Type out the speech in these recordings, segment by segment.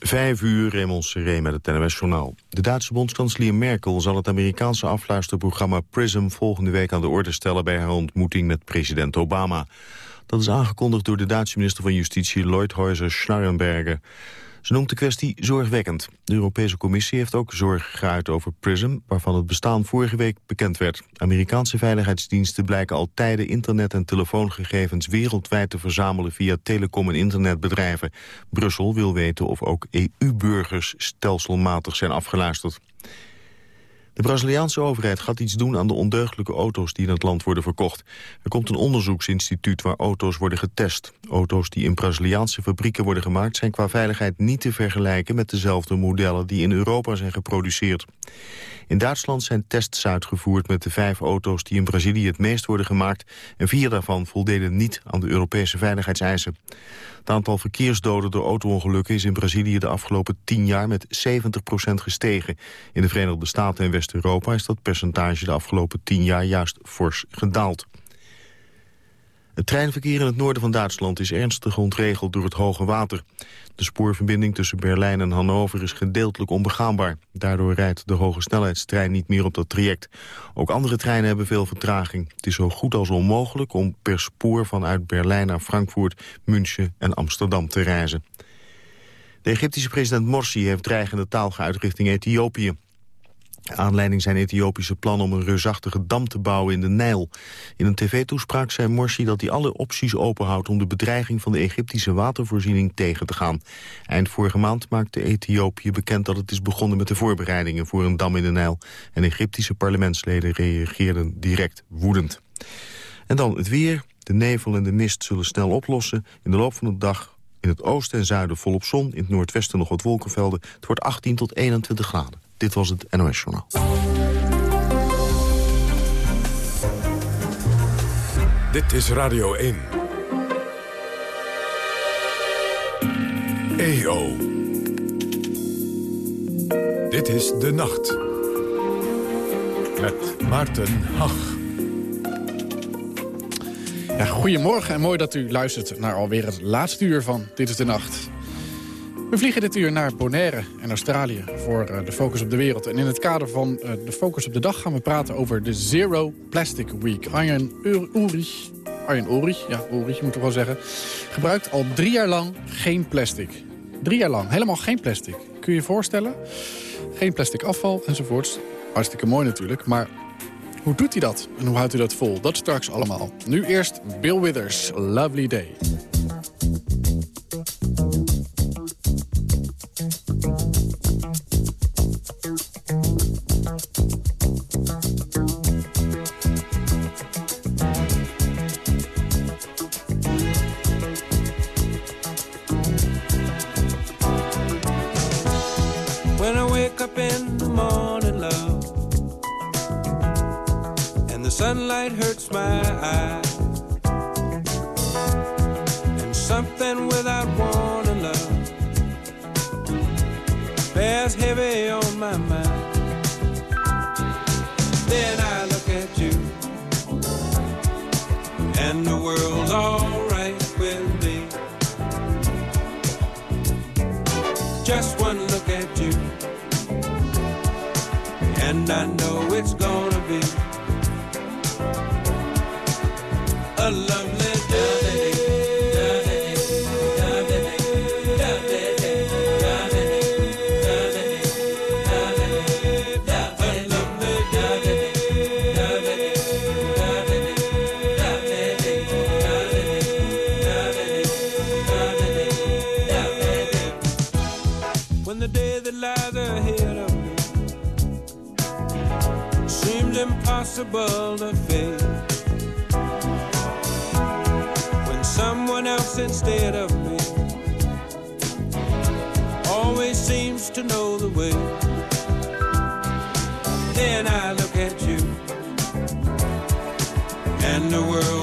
Vijf uur, Raymond Seré met het NOS-journaal. De Duitse bondskanselier Merkel zal het Amerikaanse afluisterprogramma PRISM volgende week aan de orde stellen bij haar ontmoeting met president Obama. Dat is aangekondigd door de Duitse minister van Justitie Lloyd Schnarrenberger. Ze noemt de kwestie zorgwekkend. De Europese Commissie heeft ook zorg geuit over PRISM... waarvan het bestaan vorige week bekend werd. Amerikaanse veiligheidsdiensten blijken al tijden internet- en telefoongegevens wereldwijd te verzamelen via telecom- en internetbedrijven. Brussel wil weten of ook EU-burgers stelselmatig zijn afgeluisterd. De Braziliaanse overheid gaat iets doen aan de ondeugdelijke auto's die in het land worden verkocht. Er komt een onderzoeksinstituut waar auto's worden getest. Auto's die in Braziliaanse fabrieken worden gemaakt zijn qua veiligheid niet te vergelijken met dezelfde modellen die in Europa zijn geproduceerd. In Duitsland zijn tests uitgevoerd met de vijf auto's die in Brazilië het meest worden gemaakt en vier daarvan voldeden niet aan de Europese veiligheidseisen. Het aantal verkeersdoden door auto-ongelukken is in Brazilië de afgelopen tien jaar met 70% gestegen. In de Verenigde Staten en West-Europa is dat percentage de afgelopen tien jaar juist fors gedaald. Het treinverkeer in het noorden van Duitsland is ernstig ontregeld door het hoge water. De spoorverbinding tussen Berlijn en Hannover is gedeeltelijk onbegaanbaar. Daardoor rijdt de hoge snelheidstrein niet meer op dat traject. Ook andere treinen hebben veel vertraging. Het is zo goed als onmogelijk om per spoor vanuit Berlijn naar Frankfurt, München en Amsterdam te reizen. De Egyptische president Morsi heeft dreigende taal geuit richting Ethiopië. Aanleiding zijn Ethiopische plannen om een reusachtige dam te bouwen in de Nijl. In een tv-toespraak zei Morsi dat hij alle opties openhoudt... om de bedreiging van de Egyptische watervoorziening tegen te gaan. Eind vorige maand maakte Ethiopië bekend dat het is begonnen met de voorbereidingen... voor een dam in de Nijl. En Egyptische parlementsleden reageerden direct woedend. En dan het weer. De nevel en de mist zullen snel oplossen. In de loop van de dag in het oosten en zuiden volop zon. In het noordwesten nog wat wolkenvelden. Het wordt 18 tot 21 graden. Dit was het NOS Journaal. Dit is Radio 1. EO. Dit is De Nacht. Met Maarten Hach. Ja, goedemorgen en mooi dat u luistert naar alweer het laatste uur van Dit is de Nacht. We vliegen dit uur naar Bonaire en Australië voor uh, de Focus op de Wereld. En in het kader van uh, de Focus op de Dag gaan we praten over de Zero Plastic Week. Arjen Ulrich, Arjen Ulrich, ja Ulrich moet ik wel zeggen, gebruikt al drie jaar lang geen plastic. Drie jaar lang, helemaal geen plastic. Kun je je voorstellen? Geen plastic afval enzovoorts. Hartstikke mooi natuurlijk, maar hoe doet hij dat? En hoe houdt hij dat vol? Dat straks allemaal. Nu eerst Bill Withers, Lovely Day. Just one look at you, and I know it's gonna be. a lovely impossible to face. When someone else instead of me always seems to know the way. Then I look at you, and the world's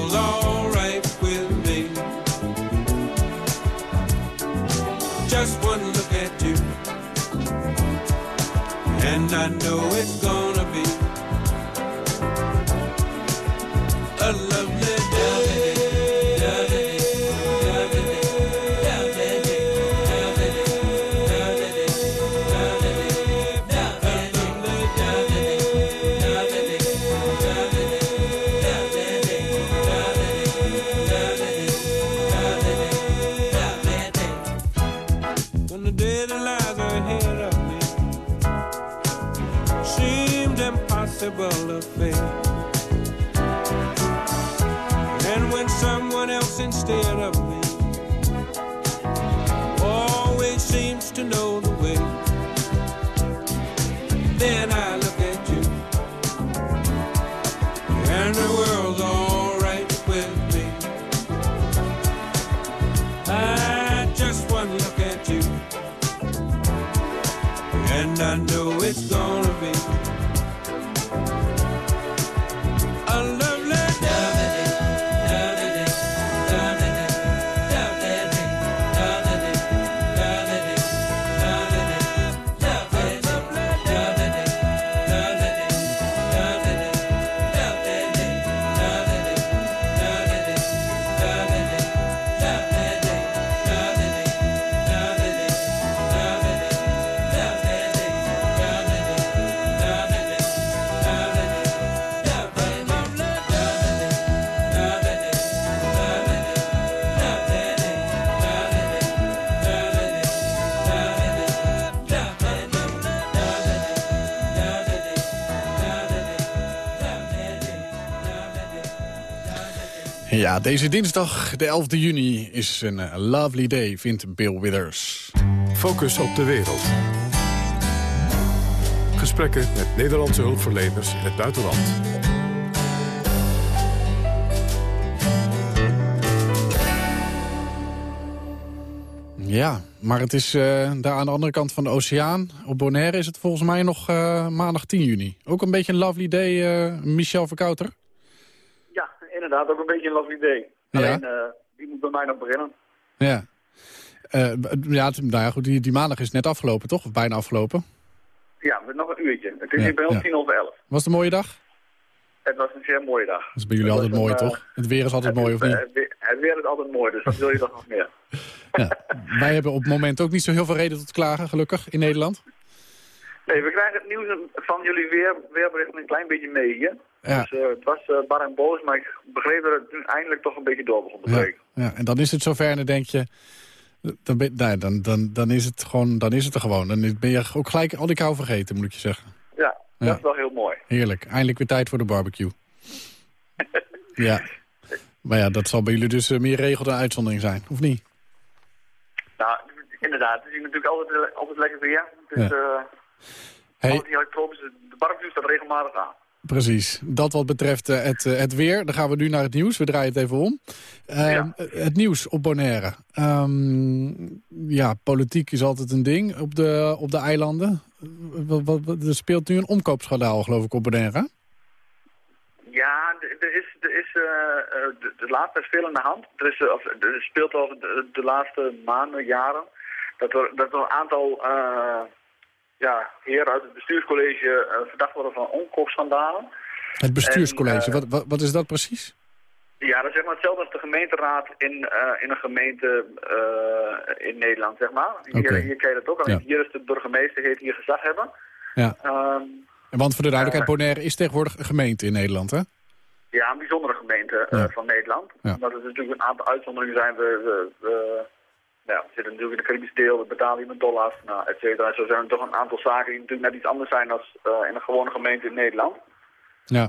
and the world's alright with me. I just one look at you and I know it's gonna Ja, deze dinsdag, de 11e juni, is een eh, lovely day, vindt Bill Withers. Focus op de wereld. Gesprekken met Nederlandse hulpverleners in het buitenland. Ja, maar het is eh, daar aan de andere kant van de oceaan. Op Bonaire is het volgens mij nog eh, maandag 10 juni. Ook een beetje een lovely day, eh, Michel Verkouter. Inderdaad, ook een beetje een day. Ja. Alleen, eh, die moet bij mij nog beginnen. Ja. Eh, ja, nou ja, goed, die, die maandag is net afgelopen, toch? Of bijna afgelopen. Ja, nog een uurtje. Het is Ja, hier bij ons ja. tien over elf. Was het een mooie dag? Het was een zeer mooie dag. Dat is bij jullie altijd mooi, een, toch? Het weer is altijd mooi, is, of niet? eh, het weer- het weer is altijd mooi, dus wat wil je toch nog meer? Ja. Wij hebben op het moment ook niet zo heel veel reden tot klagen, gelukkig, in Nederland. Nee, we krijgen het nieuws van jullie weer, weerberichten een klein beetje mee hier. Ja. Dus eh, het was eh, bar en boos, maar ik begreep dat het nu eindelijk toch een beetje door begon te breken. ja, en dan is het zover en dan denk je... Dan, ben, nee, dan, dan, dan, is het gewoon, dan is het er gewoon. Dan ben je ook gelijk al die kou vergeten, moet ik je zeggen. Ja, Ja. dat is wel heel mooi. Heerlijk. Eindelijk weer tijd voor de barbecue. ja. Maar ja, dat zal bij jullie dus eh, meer regel dan uitzondering zijn, of niet? Nou, inderdaad, het is natuurlijk altijd, altijd lekker weer. Het is Ja. eh Hey. De barbecue staat regelmatig aan. Precies. Dat wat betreft eh, het, eh, het weer. Dan gaan we nu naar het nieuws. We draaien het even om. Ehm, Ja. Het nieuws op Bonaire. Ehm, ja, politiek is altijd een ding op de, op de eilanden. Wat, wat, wat- er speelt nu een omkoopschandaal, geloof ik, op Bonaire. Ja, er is, er is eh, eh, de, laatste is veel aan de hand. Er, is, of, er speelt al de, de laatste maanden, jaren, dat er, dat er een aantal ja, heren uit het bestuurscollege eh, verdacht worden van omkoopschandalen. Het bestuurscollege, En, eh, wat, wat, wat is dat precies? Ja, dat is zeg maar hetzelfde als de gemeenteraad in, eh, in een gemeente in Nederland, zeg maar. Hier, hier ken je dat ook. Alleen Ja. Hier is de burgemeester, heet hier gezag hebben. Ja. Ehm, Want voor de duidelijkheid. Bonaire is tegenwoordig een gemeente in Nederland, hè? Ja, een bijzondere gemeente Ja. van Nederland. Ja. Omdat er natuurlijk een aantal uitzonderingen zijn. We, we, we, ja, we zitten natuurlijk in het Caribisch deel, we betalen met dollars, nou, et cetera. En zo zijn er toch een aantal zaken die natuurlijk net iets anders zijn dan in een gewone gemeente in Nederland. Ja.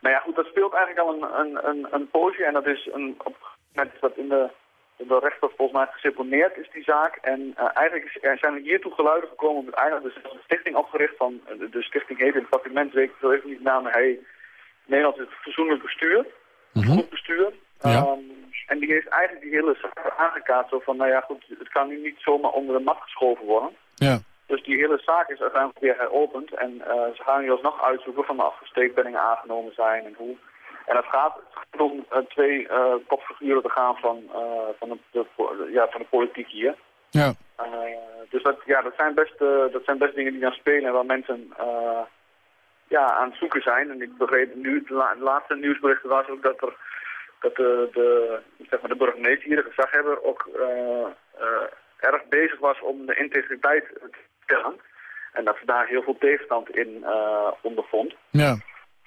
Nou ja, goed, dat speelt eigenlijk al een, een, een, een poosje. En dat is een, op moment dat in de, in de rechter volgens mij geseponeerd is die zaak. En eh, eigenlijk is, er zijn er hiertoe geluiden gekomen het einde. Dus een stichting opgericht van, eh, de, stichting heet in het document, weet ik veel even niet naam, hij Nederland is het verzoenlijk bestuur, Mhm. goed bestuur. Ja. Ehm, en die heeft eigenlijk die hele zaak aangekaart. Zo van, nou ja goed, het kan nu niet zomaar onder de mat geschoven worden. Ja. Dus die hele zaak is uiteindelijk weer heropend. En eh, ze gaan nu alsnog uitzoeken van of er steekpenningen aangenomen zijn en hoe. En het gaat, het om eh, twee eh kopfiguren te gaan van, van, de, de, de- ja, van de politiek hier. Ja. Dus dat, ja, dat, zijn best, dat zijn best dingen die dan spelen en waar mensen ja, aan het zoeken zijn. En ik begreep nu, de, de laatste nieuwsberichten was ook dat er dat de, de, zeg maar de burgemeester hier, de gezaghebber, ook eh, eh, erg bezig was om de integriteit te stellen. En dat ze daar heel veel tegenstand in eh, ondervond. Ja.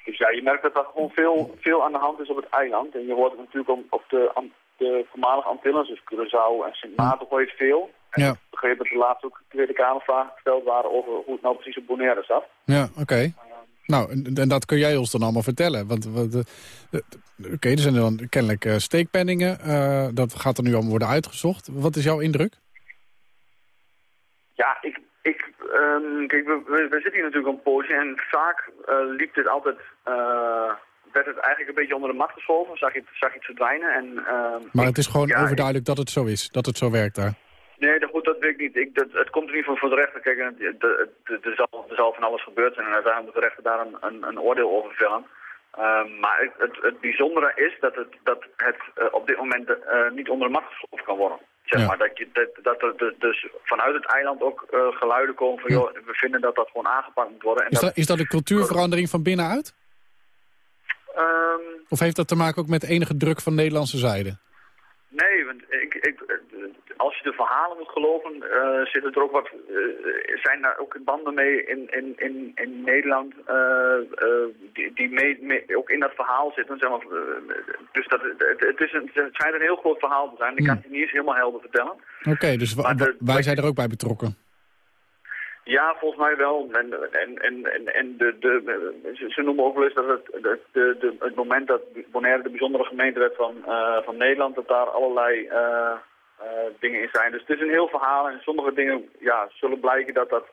Dus ja, je merkt dat er gewoon veel, veel aan de hand is op het eiland. En je hoort het natuurlijk om, op de, de voormalige Antilles, dus Curaçao en Sint Maarten, hoor je het veel. En Ja. begreep dat er laatst ook Tweede Kamervragen gesteld waren over hoe het nou precies op Bonaire zat. Ja, oké. Nou, en, en dat kun jij ons dan allemaal vertellen. Want, eh, eh, oké, er zijn dan kennelijk uh, steekpenningen. Uh, dat gaat er nu allemaal worden uitgezocht. Wat is jouw indruk? Ja, ik, ik, um, kijk, we, we, we, zitten hier natuurlijk een poosje en vaak liep dit altijd werd het eigenlijk een beetje onder de mat geschoven. Zag je het, zag je het verdwijnen. En, uh, maar het is gewoon ja, overduidelijk dat het zo is, dat het zo werkt daar. Nee, dat, goed, dat weet ik niet. Ik, dat, het komt in ieder geval voor de rechter. Kijk, er zal, er zal van alles gebeurd zijn en uiteindelijk moet de rechter daar een, een, een oordeel over vellen. Uh, maar het, het, het, bijzondere is dat het, dat het uh, op dit moment uh, niet onder de geschoven kan worden. Zeg ja. maar, dat, je, dat, dat er dus vanuit het eiland ook uh, geluiden komen van, joh, we vinden dat dat gewoon aangepakt moet worden. En is, dat, is dat een cultuurverandering van binnenuit? Um, of heeft dat te maken ook met enige druk van Nederlandse zijde? Nee, want ik, ik, als je de verhalen moet geloven, uh, zitten er ook wat, uh, zijn daar ook banden mee in, in, in, in Nederland uh, die, die mee, mee, ook in dat verhaal zitten. Zeg maar, dus dat, het, het, is een, het schijnt een heel groot verhaal te zijn. Ik kan het niet eens helemaal helder vertellen. Oké, okay, dus de, wij zijn er ook bij betrokken. Ja, volgens mij wel. En, en, en, en de, de, ze noemen ook wel eens dat het, de, de, het moment dat Bonaire de bijzondere gemeente werd van, van Nederland, dat daar allerlei dingen in zijn. Dus het is een heel verhaal en sommige dingen ja, zullen blijken dat dat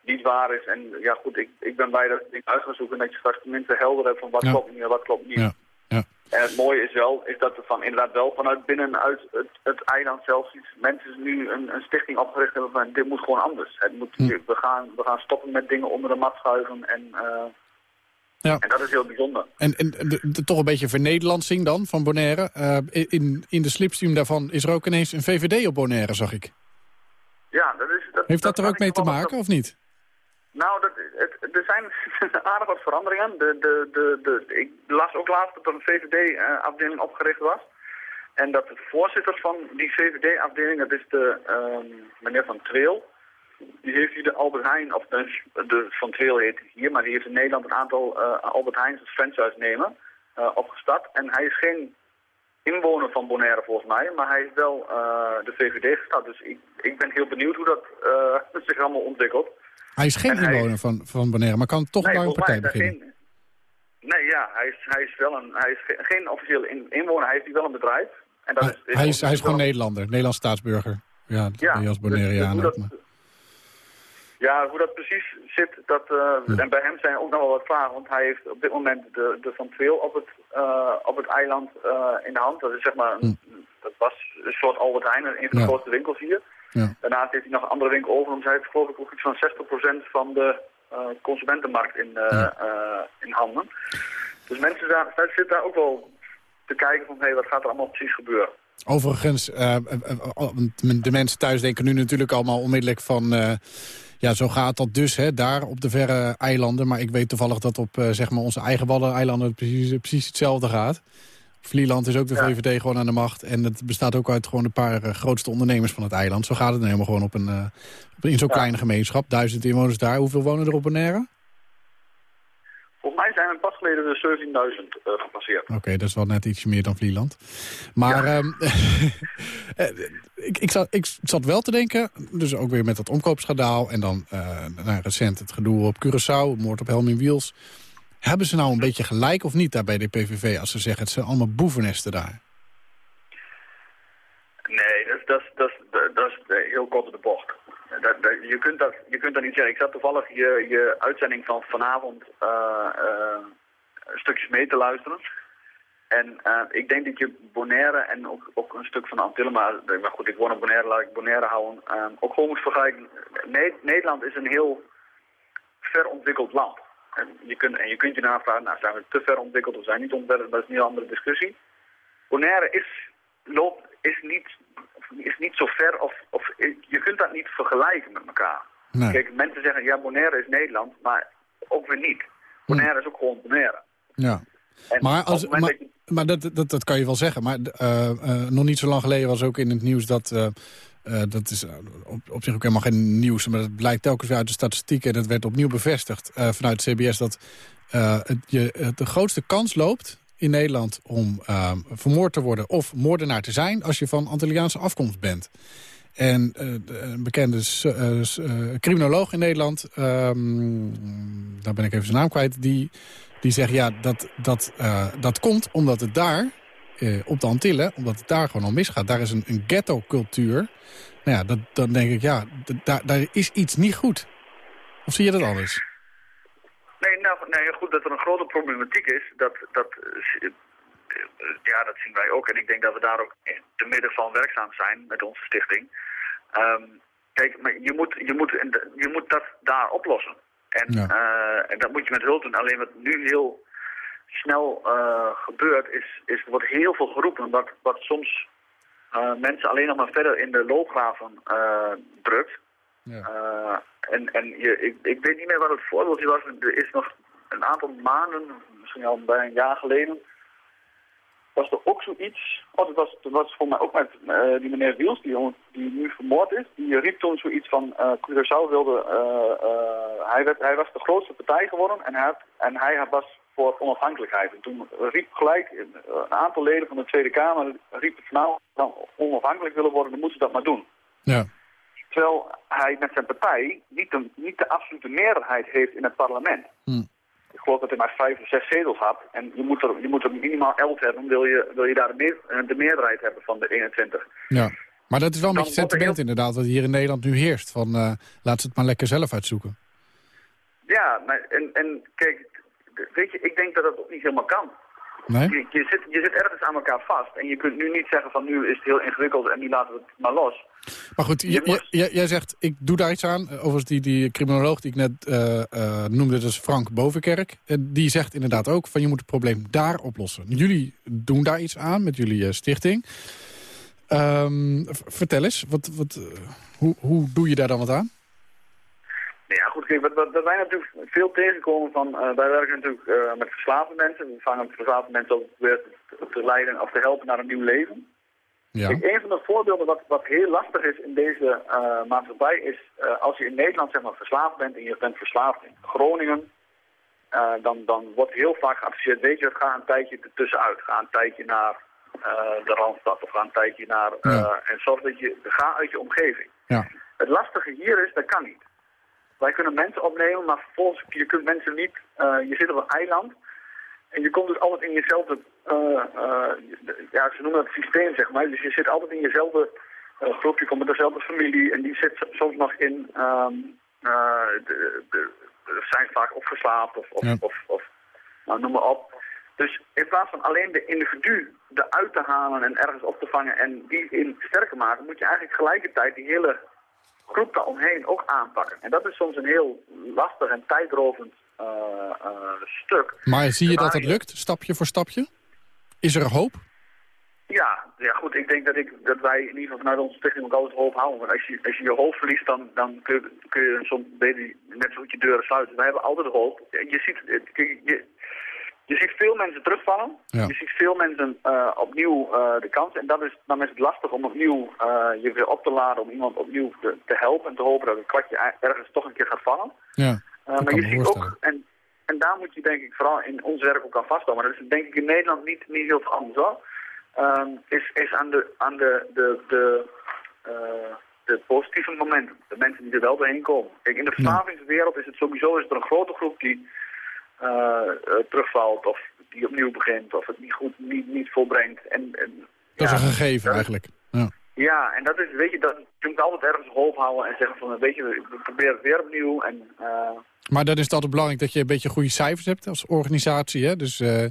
niet waar is. En ja goed, ik, ik ben bij dat ding uit gaan zoeken en dat je straks tenminste helder hebt van wat ja. klopt niet en wat klopt niet. Ja. Ja. En het mooie is wel, is dat er van inderdaad wel vanuit binnenuit het, het eiland zelfs iets, mensen nu een, een stichting opgericht hebben van dit moet gewoon anders. Het moet, Hm. we, gaan, we gaan stoppen met dingen onder de mat schuiven en, uh, ja. en dat is heel bijzonder. En, en de, de, toch een beetje vernederlandsing dan van Bonaire. Uh, in, in de slipstream daarvan is er ook ineens een VVD op Bonaire, zag ik. Ja, dat is... Dat, Heeft dat, dat er ook mee te maken, dat... of niet? Nou, dat, het, er zijn aardig wat veranderingen. De, de, de, de, ik las ook laatst dat er een VVD-afdeling opgericht was. En dat de voorzitter van die VVD-afdeling, dat is de um, meneer Van Treel. Die heeft hier de Albert Heijn, of de, de Van Treel heet hier, maar die heeft in Nederland een aantal uh, Albert Heijns als franchise-nemen uh, opgestart. En hij is geen inwoner van Bonaire volgens mij, maar hij is wel uh, de VVD gestart. Dus ik, ik ben heel benieuwd hoe dat zich allemaal ontwikkelt. Hij is geen En hij- inwoner van, van Bonaire, maar kan toch Nee, bij een partij beginnen. geen- Nee, ja, hij is, hij is wel een, hij is ge- geen officiële in- inwoner, hij heeft wel een bedrijf. En dat Hij, is, hij, is, hij is gewoon Nederlander, Nederlands staatsburger. Ja, dat Ja, als dus- Bonaireaan dus hoe dat- Ja, hoe dat precies zit, dat, eh, en bij hem zijn ook nog wel wat vragen. Want hij heeft op dit moment de, de Van Tweel op het, eh, op het eiland eh, in de hand. Dat is zeg maar, een, dat was een soort Albert Heijn, een van de Ja. grootste winkels hier. Ja. Daarnaast heeft hij nog een andere winkel over. Want hij heeft geloof ik ook iets van 60% van de consumentenmarkt in, Ja. in handen. Dus mensen daar, daar zitten daar ook wel te kijken van, hé, wat gaat er allemaal precies gebeuren? Overigens, de mensen thuis denken nu natuurlijk allemaal onmiddellijk van... ja, zo gaat dat dus, hè, daar op de verre eilanden. Maar ik weet toevallig dat op eh, zeg maar onze eigen Waddeneilanden precies, precies hetzelfde gaat. Vlieland is ook de Ja. VVD gewoon aan de macht. En het bestaat ook uit gewoon een paar eh, grootste ondernemers van het eiland. Zo gaat het dan helemaal gewoon op een, eh, in zo'n Ja. kleine gemeenschap. Duizend inwoners daar. Hoeveel wonen er op Bonaire? Volgens mij zijn we pas geleden de 17.000 eh, gepasseerd. Oké, dat is wel net ietsje meer dan Vlieland. Maar ehm, eh, ik, ik, zat, ik zat wel te denken, dus ook weer met dat omkoopschandaal... en dan eh, nou, recent het gedoe op Curaçao, moord op Helmin Wiels... Hebben ze nou een beetje gelijk of niet daar bij de PVV... als ze zeggen het zijn allemaal boevennesten daar? Nee, dat, is- dat, dat, is- dat is heel kort op de bocht. Dat, je, kunt dat, je kunt dat niet zeggen. Ik zat toevallig je, je uitzending van vanavond eh, eh, stukjes mee te luisteren. En eh, ik denk dat je Bonaire en ook, ook een stuk van Antillen, maar, goed, ik woon op Bonaire, laat ik Bonaire houden, ook gewoon moet vergelijken. Ne- Nederland is een heel verontwikkeld land. En je kunt, en je kunt je navragen, nou, zijn we te ver ontwikkeld of zijn niet ontwikkeld, dat is niet een andere discussie. Bonaire is, loopt, is, niet, is niet zo ver, of, of je kunt dat niet vergelijken met elkaar. Nee. Kijk, mensen zeggen, ja, Bonaire is Nederland, maar ook weer niet. Bonaire is ook gewoon Bonaire. Ja. En Maar, als, maar, dat je- maar dat, dat, dat kan je wel zeggen. Maar eh, eh, nog niet zo lang geleden was ook in het nieuws dat... eh, eh, dat is eh, op, op zich ook helemaal geen nieuws, maar dat blijkt telkens weer uit de statistieken. En dat werd opnieuw bevestigd eh, vanuit CBS dat eh, het, je het de grootste kans loopt in Nederland om eh, vermoord te worden of moordenaar te zijn als je van Antilliaanse afkomst bent. En uh, een bekende uh, criminoloog in Nederland, um, daar ben ik even zijn naam kwijt... die, die zegt, ja, dat, dat, dat komt omdat het daar, op de Antillen... omdat het daar gewoon al misgaat. Daar is een, een ghetto-cultuur. Nou ja, dat, dan denk ik, ja, daar is iets niet goed. Of zie je dat anders? Nee, nou, nee, goed, dat er een grote problematiek is, dat, dat, ja, dat zien wij ook. En ik denk dat we daar ook in te midden van werkzaam zijn met onze stichting. Um, kijk, maar je moet, je, moet, je moet dat daar oplossen. En, uh, en dat moet je met hulp doen. Alleen wat nu heel snel uh, gebeurt, is, is er wordt heel veel geroepen wat, wat soms uh, mensen alleen nog maar verder in de loopgraven drukt. Ja. en en je, ik, ik weet niet meer wat het voorbeeldje was. Er is nog een aantal maanden, misschien al bij een jaar geleden, was er ook zoiets. Oh, dat was, dat was voor mij ook met uh, die meneer Wiels, die, die nu vermoord is. Die riep toen zoiets van, uh, Curaçao wilde, uh, hij, werd, hij was de grootste partij geworden en hij, en hij was voor onafhankelijkheid. En toen riep gelijk een aantal leden van de Tweede Kamer, riep het nou, dan onafhankelijk willen worden, dan moeten ze dat maar doen. Ja. Terwijl hij met zijn partij niet de, niet de absolute meerderheid heeft in het parlement. Hm ik geloof dat hij maar vijf of zes zetels had. En je moet er, je moet er minimaal elf hebben, wil je, wil je daar de, meer, de meerderheid hebben van de 21. Ja, maar dat is wel een beetje sentiment inderdaad, wat hier in Nederland nu heerst. Van uh, laat ze het maar lekker zelf uitzoeken. Ja, maar en, en kijk, weet je, ik denk dat dat ook niet helemaal kan. Nee? Je, je, zit, je zit ergens aan elkaar vast. En je kunt nu niet zeggen van nu is het heel ingewikkeld en nu laten we het maar los. Maar goed, jij zegt, ik doe daar iets aan. Overigens, die, die criminoloog die ik net uh, uh, noemde, dat is Frank Bovenkerk. die zegt inderdaad ook van je moet het probleem daar oplossen. Jullie doen daar iets aan met jullie uh, stichting. Um, vertel eens, wat, wat, hoe, hoe doe je daar dan wat aan? Ja, goed, kijk, wat, wat, wij natuurlijk veel tegenkomen van, uh, wij werken natuurlijk uh, met verslaafde mensen. We vangen verslaafde mensen ook weer te leiden of te helpen naar een nieuw leven. Ja. Kijk, een van de voorbeelden wat, wat heel lastig is in deze uh, maatschappij is, als je in Nederland zeg maar verslaafd bent en je bent verslaafd in Groningen, dan, dan wordt heel vaak geadviseerd, weet je, ga een tijdje ertussenuit. Ga een tijdje naar de Randstad of ga een tijdje naar, Ja. en zorg dat je, ga uit je omgeving. Ja. Het lastige hier is, dat kan niet. Wij kunnen mensen opnemen, maar vervolgens, je kunt mensen niet, uh, je zit op een eiland en je komt dus altijd in jezelfde, uh, uh, ja, ze noemen dat systeem zeg maar. Dus je zit altijd in jezelfde groep, je komt met dezelfde familie en die zit soms nog in, um, de, de, zijn vaak opgeslapen of, of, Ja. of, of nou, noem maar op. Dus in plaats van alleen de individu eruit te halen en ergens op te vangen en die in sterker maken, moet je eigenlijk tegelijkertijd die hele groep daaromheen ook aanpakken. En dat is soms een heel lastig en tijdrovend uh, uh, stuk. Maar zie je dat het lukt, stapje voor stapje? Is er hoop? Ja, ja, goed. Ik denk dat, ik, dat wij in ieder geval vanuit onze stichting ook altijd hoop houden. Want als je als je, je hoofd verliest, dan, dan kun, je, kun je soms net zo goed je deuren sluiten. Wij hebben altijd hoop. Je ziet, je, je, ziet veel mensen terugvallen. Ja. Je ziet veel mensen uh, opnieuw uh, de kans. En dat is, dan is het lastig om opnieuw uh, je weer op te laden, om iemand opnieuw te, te, helpen en te hopen dat het kwartje ergens toch een keer gaat vallen. Ja, maar je ziet ook, en, en daar moet je denk ik vooral in ons werk ook aan vasthouden. Maar dat is denk ik in Nederland niet, niet heel anders hoor. Um, is, is aan de, aan de, de, de, de positieve momenten. De mensen die er wel doorheen komen. Kijk, in de verslavingswereld is het sowieso is er een grote groep die terugvalt of die opnieuw begint of het niet goed niet, niet volbrengt. En, en, Dat ja, is een gegeven dat- eigenlijk. Ja. Ja, en dat is, weet je, dat, je moet altijd ergens hoop houden en zeggen van, weet je, we proberen het weer opnieuw. En, uh, Maar dan is het altijd belangrijk dat je een beetje goede cijfers hebt als organisatie. Hè? Dus uh,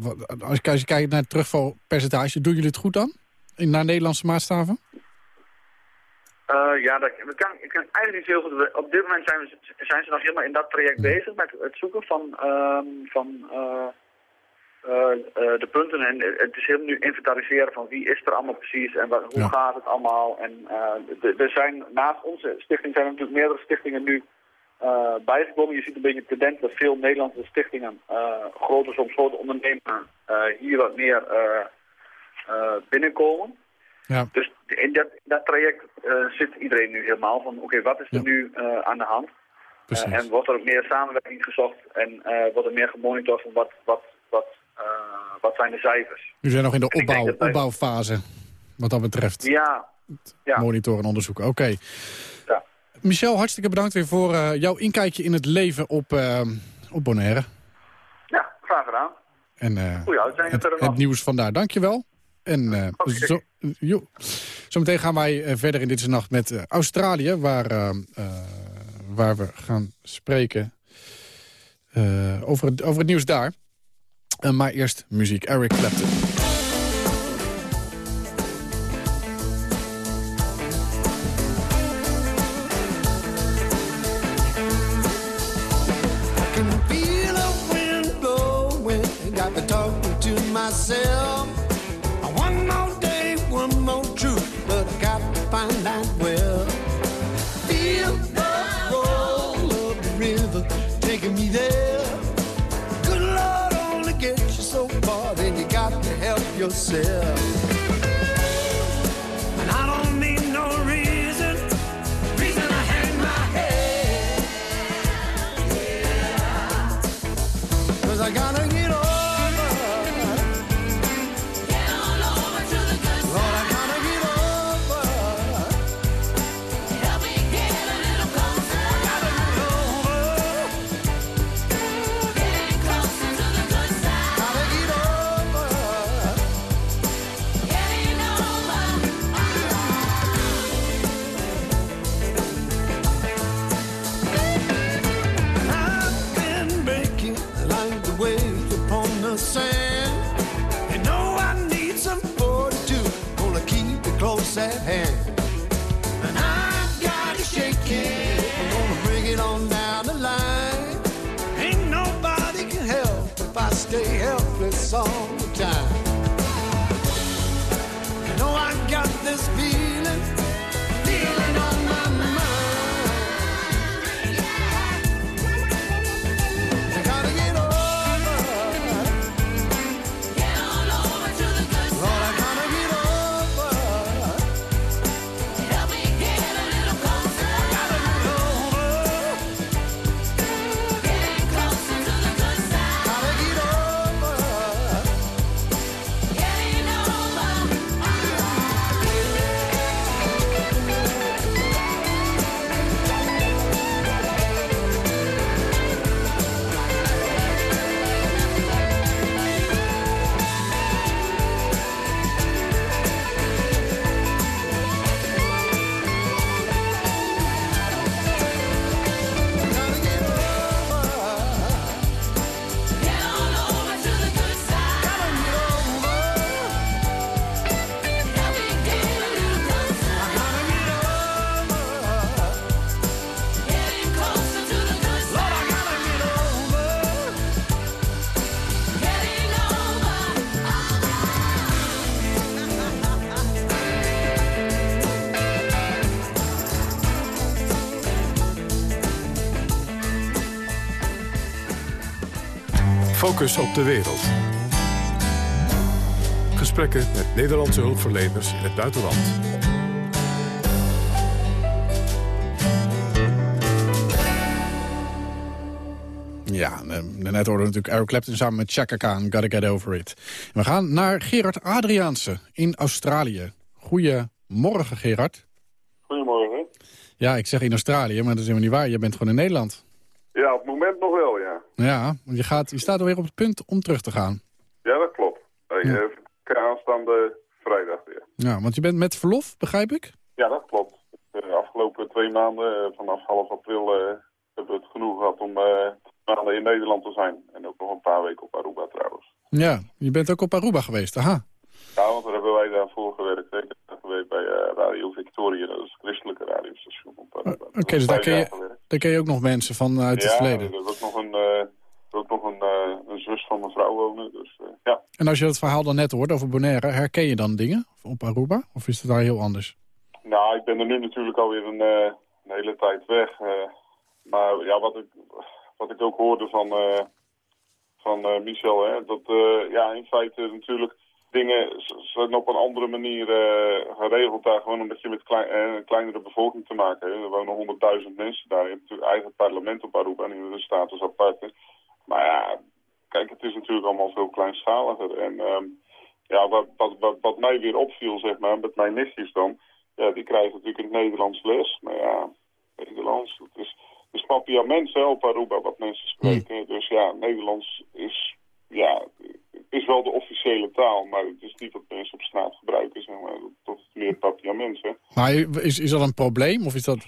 wat- als, je, als je kijkt naar het terugvalpercentage, doen jullie het goed dan? In, naar Nederlandse maatstaven? Uh, ja, dat, dat kan, ik kan eigenlijk niet heel goed. Op dit moment zijn, we, zijn ze nog helemaal in dat traject bezig met het zoeken van, um, van uh, uh, de punten. En het is heel nu inventariseren van wie is er allemaal precies en wat, hoe Ja. gaat het allemaal. En er zijn naast onze stichting zijn er natuurlijk meerdere stichtingen nu bijgekomen. Je ziet een beetje een tendens dat veel Nederlandse stichtingen, grote soms grote ondernemingen, hier wat meer binnenkomen. Ja. Dus in dat, dat traject uh, zit iedereen nu helemaal van, oké, wat is er Ja. nu uh, aan de hand? Uh, en wordt er ook meer samenwerking gezocht en wordt er meer gemonitord van wat, wat, wat, wat zijn de cijfers? Nu zijn nog in de opbouw, opbouwfase, wat dat betreft. Ja, Ja. monitoren en onderzoeken. Oké. Ja. Michel, hartstikke bedankt weer voor eh, jouw inkijkje in het leven op, eh, op Bonaire. Ja, graag gedaan. En eh, het, het nieuws vandaar. Dankjewel. En Oké. zo, jo. zometeen gaan wij eh, verder in dit nacht met eh, Australië... Waar, waar we gaan spreken over, het, over het nieuws daar. Maar eerst muziek. Eric Clapton. myself. Hand. Focus op de wereld. Gesprekken met Nederlandse hulpverleners in het buitenland. Ja, eh, net hoorden we natuurlijk Eric Clapton samen met Chaka Khan, Gotta Get Over It. We gaan naar Gerard Adriaanse in Australië. Goedemorgen, Gerard. Goedemorgen. Ja, ik zeg in Australië, maar dat is helemaal niet waar. Je bent gewoon in Nederland. Ja, op het moment nog wel, ja. Ja, want je, gaat, je staat alweer op het punt om terug te gaan. Ja, dat klopt. Hey, Ja. eh, aanstaande vrijdag weer. Ja, want je bent met verlof, begrijp ik? Ja, dat klopt. De afgelopen twee maanden, eh, vanaf half april, eh, hebben we het genoeg gehad om eh, twee maanden in Nederland te zijn. En ook nog een paar weken op Aruba trouwens. Ja, je bent ook op Aruba geweest, aha. Ja, want daar hebben wij daarvoor gewerkt. hè. Ik heb gewerkt bij eh, Radio Victoria, dat is het christelijke radiostation op Aruba. Oké, dus daar ken, je, daar ken je ook nog mensen van uit het ja, verleden. er is ook nog een, eh, er is ook nog een, eh, een zus van mijn vrouw wonen. Dus eh, ja. En als je dat verhaal dan net hoort over Bonaire, herken je dan dingen op Aruba? Of is het daar heel anders? Nou, ik ben er nu natuurlijk alweer een, eh, een hele tijd weg. eh. maar ja, wat ik, wat ik ook hoorde van, van Michel, hè, dat ja, in feite natuurlijk dingen zijn op een andere manier geregeld daar. Gewoon omdat je met klein, een kleinere bevolking te maken hebt. Er wonen 100.000 mensen daar. Je hebt natuurlijk eigen parlement op Aruba en de status apart. Maar ja, kijk, het is natuurlijk allemaal veel kleinschaliger. En ehm, ja, wat, wat, wat, wat mij weer opviel, zeg maar, met mijn nichtjes dan... ja, die krijgen natuurlijk het Nederlands les. Maar ja, Nederlands, het is, het is papiament hè, op Aruba wat mensen spreken. Dus ja, Nederlands is, ja, is wel de officiële taal, maar het is niet wat mensen op straat gebruiken, zeg maar. Dat is meer papiament, hè. Maar is, is dat een probleem? Of is dat...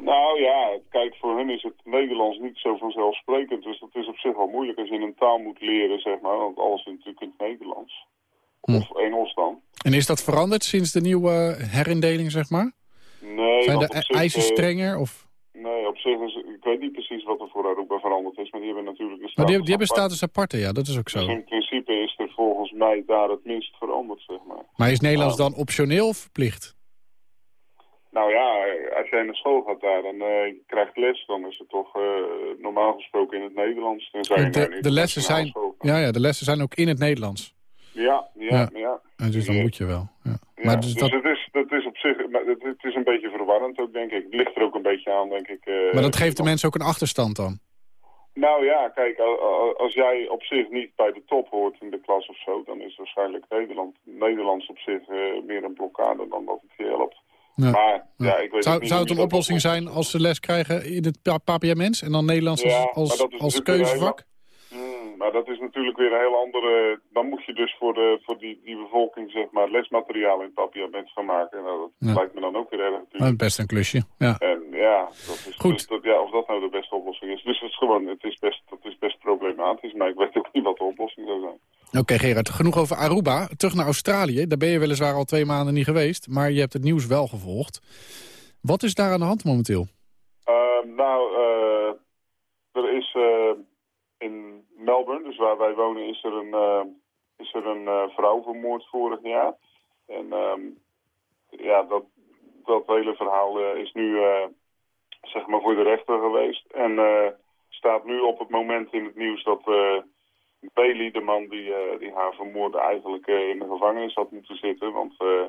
Nou ja, kijk, voor hen is het Nederlands niet zo vanzelfsprekend. Dus dat is op zich wel moeilijk als je een taal moet leren, zeg maar. Want alles is natuurlijk in het Nederlands. Hm. Of Engels dan. En is dat veranderd sinds de nieuwe herindeling, zeg maar? Nee, Zijn de zich, eisen eh, strenger? Of... Nee, op zich is... Ik weet niet precies wat er voor Aruba veranderd is, maar die hebben natuurlijk... De Maar die, die hebben status aparte, ja, dat is ook Dus zo. in principe is er volgens mij daar het minst veranderd, zeg maar. Maar is Nederlands dan optioneel of verplicht? Nou ja, als jij naar school gaat daar en eh, je krijgt les, dan is het toch eh, normaal gesproken in het Nederlands. Je naar De, de, lessen zijn, school ja, ja, de lessen zijn ook in het Nederlands. Ja, ja, Ja. ja. En dus dan Ja. moet je wel. Ja. Maar dus dus dat, het, is, dat is op zich, maar het, het is een beetje verwarrend ook, denk ik. Het ligt er ook een beetje aan, denk ik. eh, maar dat geeft de mensen ook een achterstand dan? Nou ja, kijk, als jij op zich niet bij de top hoort in de klas of zo, dan is waarschijnlijk Nederland, Nederlands op zich meer een blokkade dan dat het je helpt. Ja. Maar ja, Ja. ik weet Zou, niet zou het een oplossing zijn als ze les krijgen in het pa- papiaments en dan Nederlands als, Ja, als, keuzevak? Hmm, maar dat is natuurlijk weer een heel andere... Dan moet je dus voor, de, voor die, die bevolking zeg maar lesmateriaal in papiament gaan maken. Nou, dat Ja. lijkt me dan ook weer erg Nou, natuurlijk. best een klusje, ja. En ja, dat is, Goed. dus dat, ja, of dat nou de beste oplossing is. Dus het is gewoon, het is best, het is best problematisch. Maar ik weet ook niet wat de oplossing zou zijn. Oké Gerard, genoeg over Aruba. Terug naar Australië. Daar ben je weliswaar al twee maanden niet geweest, maar je hebt het nieuws wel gevolgd. Wat is daar aan de hand momenteel? Ehm, nou, eh, er is eh, in Melbourne, dus waar wij wonen, is er een, eh, is er een vrouw vermoord vorig jaar. En ehm, ja, dat, dat hele verhaal is nu zeg maar voor de rechter geweest. En staat nu op het moment in het nieuws dat Bailey, de man die, eh, die haar vermoordde, eigenlijk eh, in de gevangenis had moeten zitten. Want eh,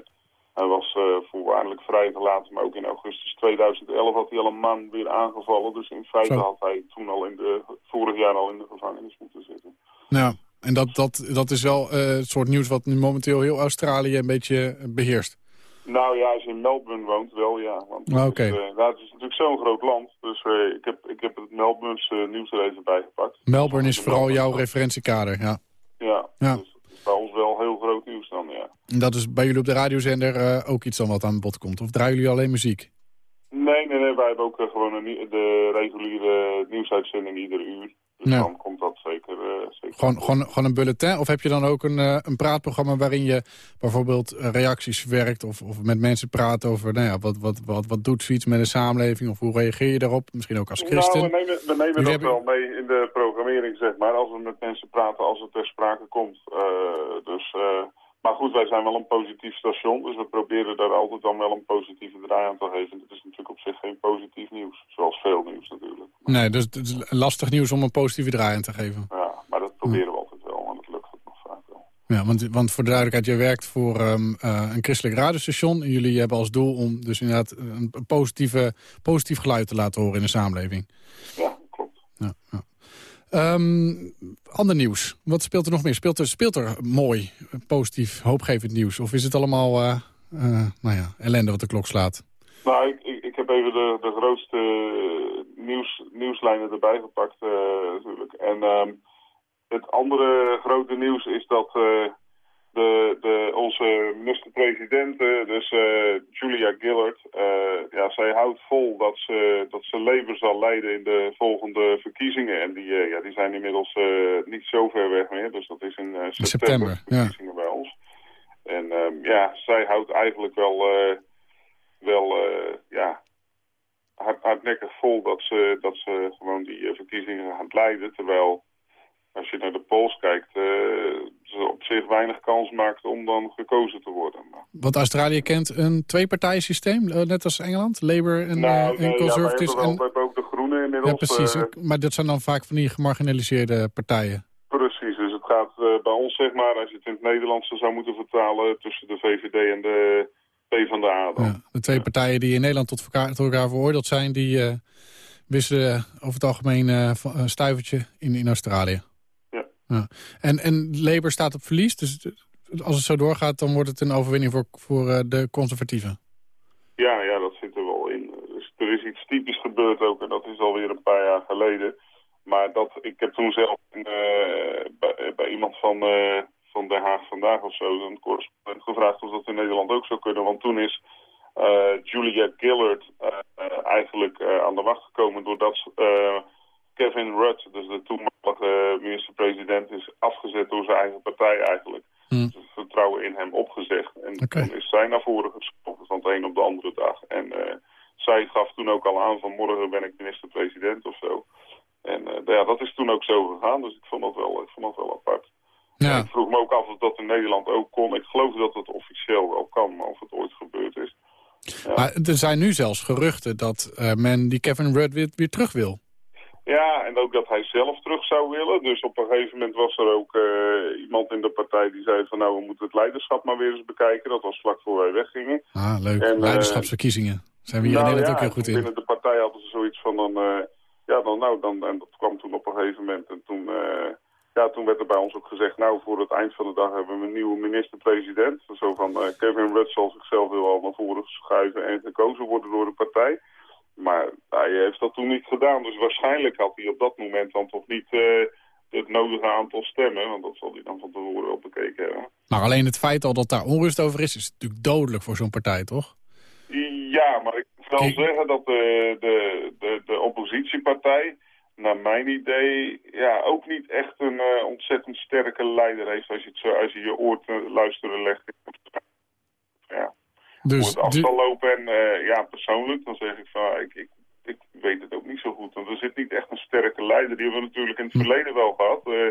hij was voorwaardelijk vrijgelaten, maar ook in augustus 2011 had hij al een man weer aangevallen. Dus in feite Zo. had hij toen al in de, vorig jaar al in de gevangenis moeten zitten. Ja, en dat, dat, dat is wel het soort nieuws wat nu momenteel heel Australië een beetje eh, beheerst. Nou ja, als je in Melbourne woont, wel ja. Want Ah, het, oké. is, eh, nou, het is natuurlijk zo'n groot land. Dus eh, ik, heb, ik heb het Melbourne's eh, nieuws er even bij gepakt. Melbourne is vooral jouw referentiekader, ja. Ja, Ja. dus het is bij ons wel heel groot nieuws dan, ja. En dat is bij jullie op de radiozender ook iets dan wat aan bod komt? Of draaien jullie alleen muziek? Nee, nee, nee, wij hebben ook gewoon een, de reguliere nieuwsuitzending ieder uur. Dus Ja. dan komt dat zeker... eh, zeker Gewoon, gewoon, gewoon een bulletin? Of heb je dan ook een, eh, een praatprogramma waarin je bijvoorbeeld eh, reacties verwerkt... Of, of met mensen praat over nou ja, wat, wat, wat, wat doet zoiets met de samenleving... of hoe reageer je daarop? Misschien ook als christen? Nou, we nemen, we nemen dat hebben- wel mee in de programmering, zeg maar. Als we met mensen praten, als het ter sprake komt. Dus, maar goed, wij zijn wel een positief station. Dus we proberen daar altijd dan wel een positieve draai aan te geven. Het is natuurlijk op zich geen positief nieuws. Zoals veel nieuws natuurlijk. Nee, dus het is lastig nieuws om een positieve draai aan te geven. Ja, maar dat proberen we altijd wel. En het lukt het nog vaak wel. Ja, want, want voor de duidelijkheid, je werkt voor ehm, eh, een christelijk radiostation. En jullie hebben als doel om dus inderdaad een, een positieve, positief geluid te laten horen in de samenleving. Ja, klopt. Ja, ja. Ehm, ander nieuws. Wat speelt er nog meer? Speelt er, speelt er mooi, positief, hoopgevend nieuws? Of is het allemaal eh, eh, nou ja, ellende wat de klok slaat? Nou, ik, ik, heb even de, de grootste eh, nieuws, nieuwslijnen erbij gepakt natuurlijk. En ehm, het andere grote nieuws is dat de, de, onze minister-president, eh, dus eh, Julia Gillard, eh, ja, zij houdt vol dat ze, dat ze Labour zal leiden in de volgende verkiezingen. En die, ja, die zijn inmiddels niet zo ver weg meer, dus dat is in september, september, ja. verkiezingen bij ons. En ehm, ja, zij houdt eigenlijk wel... wel ja, hard, hardnekkig vol dat ze, dat ze gewoon die verkiezingen gaat leiden. Terwijl als je naar de polls kijkt, eh, ze op zich weinig kans maakt om dan gekozen te worden. Want Australië kent een tweepartijensysteem, eh, net als Engeland. Labour en, nou, eh, nee, en ja, Conservatives. hebben, wel, en, we hebben ook de Groenen inmiddels. ja, precies. eh, maar dat zijn dan vaak van die gemarginaliseerde partijen. precies, dus het gaat eh, bij ons, zeg maar, als je het in het Nederlands zou moeten vertalen, tussen de VVD en de PvdA dan. Ja, de twee partijen die in Nederland tot elkaar, tot elkaar veroordeeld zijn... die eh, wisselen over het algemeen eh, een stuivertje in, in Australië. Ja. En, en Labour staat op verlies, dus als het zo doorgaat... dan wordt het een overwinning voor, voor eh, de conservatieven. Ja, ja, dat zit er wel in. Dus er is iets typisch gebeurd ook en dat is alweer een paar jaar geleden. Maar dat, ik heb toen zelf eh, bij, bij iemand van, eh, van Den Haag Vandaag of zo, een correspondent, gevraagd of dat in Nederland ook zou kunnen. Want toen is eh, Julia Gillard eigenlijk aan de macht gekomen doordat eh, Kevin Rudd, dus de toenmalige minister-president, is afgezet door zijn eigen partij eigenlijk. Hm. Dus het vertrouwen in hem opgezegd. En toen is zij naar voren gesproken van de een op de andere dag. En eh, zij gaf toen ook al aan van morgen ben ik minister-president of zo. En eh, ja, dat is toen ook zo gegaan, dus ik vond dat wel, ik vond dat wel apart. Ja. Ik vroeg me ook af of dat in Nederland ook kon. Ik geloof dat het officieel wel kan, maar of het ooit gebeurd is. Maar er zijn nu zelfs geruchten dat eh, men die Kevin Rudd weer, weer terug wil. Ja, en ook dat hij zelf terug zou willen. Dus op een gegeven moment was er ook eh, iemand in de partij die zei van nou we moeten het leiderschap maar weer eens bekijken. Dat was vlak voor wij weggingen. Ah, leuk. En, eh, Leiderschapsverkiezingen. Zijn we hier in Nou Nederland ja, ook heel goed in. Binnen de partij hadden ze zoiets van dan, eh, ja dan nou dan, en dat kwam toen op een gegeven moment. En toen, eh, ja, toen werd er bij ons ook gezegd nou voor het eind van de dag hebben we een nieuwe minister-president. Zo van Kevin Rudd zal zichzelf heel al naar voren schuiven en gekozen worden door de partij. Maar hij heeft dat toen niet gedaan. Dus waarschijnlijk had hij op dat moment dan toch niet eh, het nodige aantal stemmen. Want dat zal hij dan van tevoren wel bekeken hebben. Maar alleen het feit al dat daar onrust over is, is natuurlijk dodelijk voor zo'n partij, toch? Ja, maar ik Kijk. zeggen dat de, de, de, de oppositiepartij, naar mijn idee, ja, ook niet echt een eh, ontzettend sterke leider heeft als je, het zo, als je je oor te luisteren legt. Dus het af die- zal lopen. En eh, ja, persoonlijk, dan zeg ik van, ik, ik, ik weet het ook niet zo goed. Want er zit niet echt een sterke leider. Die hebben we natuurlijk in het Hm. verleden wel gehad. Eh,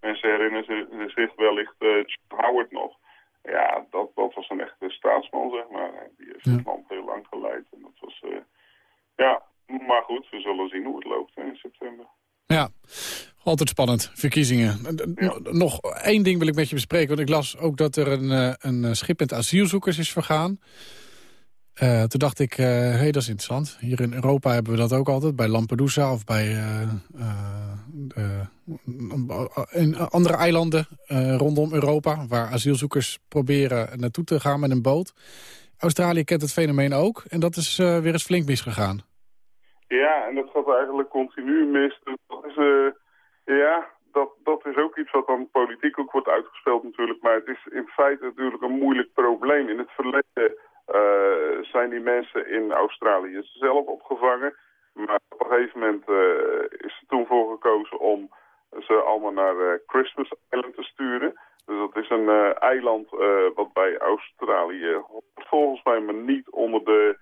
mensen herinneren zich- zich wellicht eh Howard nog. Ja, dat, dat was een echte staatsman, zeg maar. Die heeft Ja. het land heel lang geleid. En dat was, ja, maar goed, we zullen zien hoe het loopt hè, in september. Ja, altijd spannend. Verkiezingen. Nog één ding wil ik met je bespreken. Want ik las ook dat er een, eh, een eh, schip met asielzoekers is vergaan. Eh, toen dacht ik, hé, hey, dat is interessant. Hier in Europa hebben we dat ook altijd. Bij Lampedusa of bij de- in andere eilanden rondom Europa... waar asielzoekers proberen naartoe te gaan met een boot. Australië kent het fenomeen ook. En dat is weer eens flink misgegaan. Ja, en dat gaat eigenlijk continu mis. Dus dat is, eh, ja, dat, dat is ook iets wat dan politiek ook wordt uitgespeeld natuurlijk. Maar het is in feite natuurlijk een moeilijk probleem. In het verleden eh, zijn die mensen in Australië zelf opgevangen. Maar op een gegeven moment eh, is er toen voor gekozen om ze allemaal naar Christmas Island te sturen. Dus dat is een eiland wat bij Australië volgens mij maar niet onder de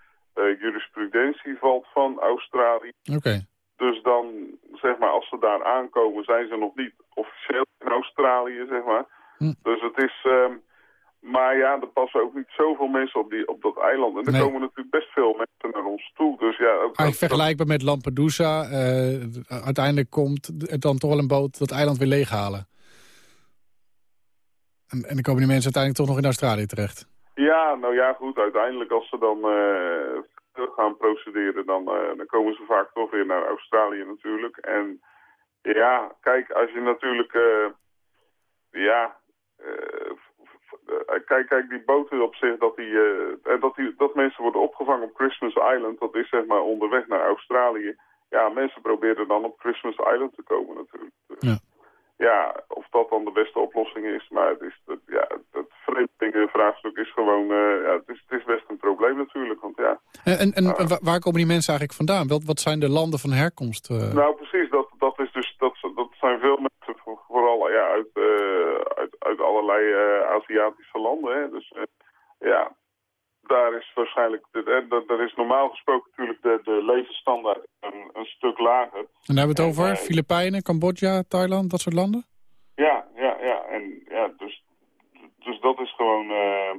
jurisprudentie valt van Australië. Oké. Dus dan, zeg maar, als ze daar aankomen, zijn ze nog niet officieel in Australië, zeg maar. Hm. Dus het is... ehm, maar ja, er passen ook niet zoveel mensen op, die, op dat eiland. En er Nee. komen natuurlijk best veel mensen naar ons toe. Dus ja, ook, Eigenlijk vergelijkbaar met Lampedusa. eh, uiteindelijk komt het dan toch wel een boot dat eiland weer leeghalen. En, en dan komen die mensen uiteindelijk toch nog in Australië terecht. Ja, nou ja, goed. Uiteindelijk als ze dan eh, terug gaan procederen, dan, eh, dan komen ze vaak toch weer naar Australië natuurlijk. En ja, kijk, als je natuurlijk, eh, ja, eh, kijk, kijk, die boten op zich, dat, die, en dat, die, dat mensen worden opgevangen op Christmas Island, dat is zeg maar onderweg naar Australië. Ja, mensen proberen dan op Christmas Island te komen natuurlijk. Ja. Ja, of dat dan de beste oplossing is, maar het, is, het, ja, het vreemdelingenvraagstuk is gewoon, eh, ja, het is, het is best een probleem natuurlijk, want ja. En, en, Ah. wa- waar komen die mensen eigenlijk vandaan? Wat, wat zijn de landen van herkomst? eh? Nou, precies, dat, dat is dus, dat, dat zijn veel mensen, voor- vooral ja, uit, eh, uit, uit allerlei Aziatische landen, hè. Dus ja, daar is waarschijnlijk, daar is normaal gesproken natuurlijk de, de levensstandaard een, een stuk lager. en daar hebben we het over? eh, Filipijnen, Cambodja, Thailand, dat soort landen? Ja, ja, ja. En ja, dus, dus dat is gewoon. eh,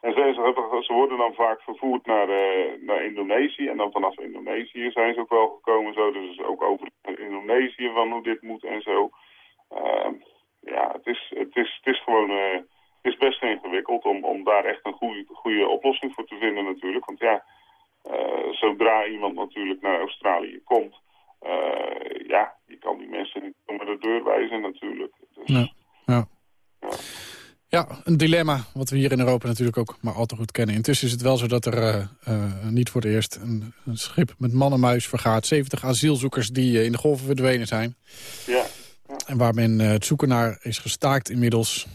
en ze, ze, worden dan vaak vervoerd naar, eh, naar Indonesië. En dan vanaf Indonesië zijn ze ook wel gekomen. Zo. Dus ook over Indonesië van hoe dit moet en zo. Ja, het is, het is, het is gewoon. Eh, het is best ingewikkeld om, om daar echt een goede, goede oplossing voor te vinden natuurlijk. Want ja, eh, zodra iemand natuurlijk naar Australië komt, eh, ja, je kan die mensen niet onder de deur wijzen natuurlijk. Dus, Ja. Ja. Ja, een dilemma wat we hier in Europa natuurlijk ook maar al te goed kennen. Intussen is het wel zo dat er uh, uh, niet voor het eerst een, een, schip met man en muis vergaat. 70 asielzoekers die uh, in de golven verdwenen zijn. Ja. ja. En waar men het zoeken naar is gestaakt inmiddels.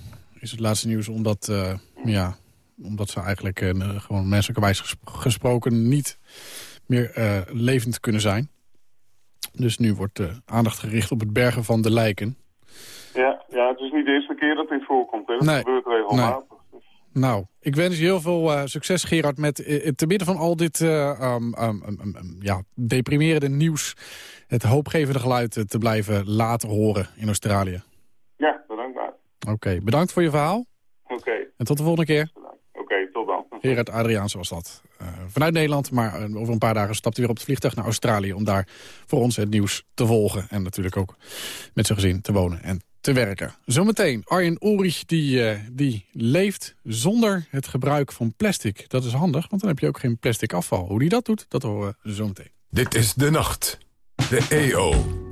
Is het laatste nieuws omdat, ja, omdat ze eigenlijk gewoon menselijkerwijs gesproken niet meer levend kunnen zijn. Dus nu wordt de aandacht gericht op het bergen van de lijken. Ja, ja, het is niet de eerste keer dat dit voorkomt. Hè. Dat Nee. gebeurt regelmatig. Nou, ik wens je heel veel eh, succes, Gerard, met eh, te midden van al dit eh, um, um, um, um, ja, deprimerende nieuws... het hoopgevende geluid eh, te blijven laten horen in Australië. Oké, bedankt voor je verhaal Oké, en tot de volgende keer. Oké, tot dan. Gerard Adriaanse was dat. Eh, vanuit Nederland, maar eh, over een paar dagen stapt hij weer op het vliegtuig naar Australië... om daar voor ons het nieuws te volgen. En natuurlijk ook met zijn gezin te wonen en te werken. Zometeen, Arjen Ulrich die, eh, die leeft zonder het gebruik van plastic. Dat is handig, want dan heb je ook geen plastic afval. Hoe die dat doet, dat horen we zometeen. Dit is De Nacht. De EO.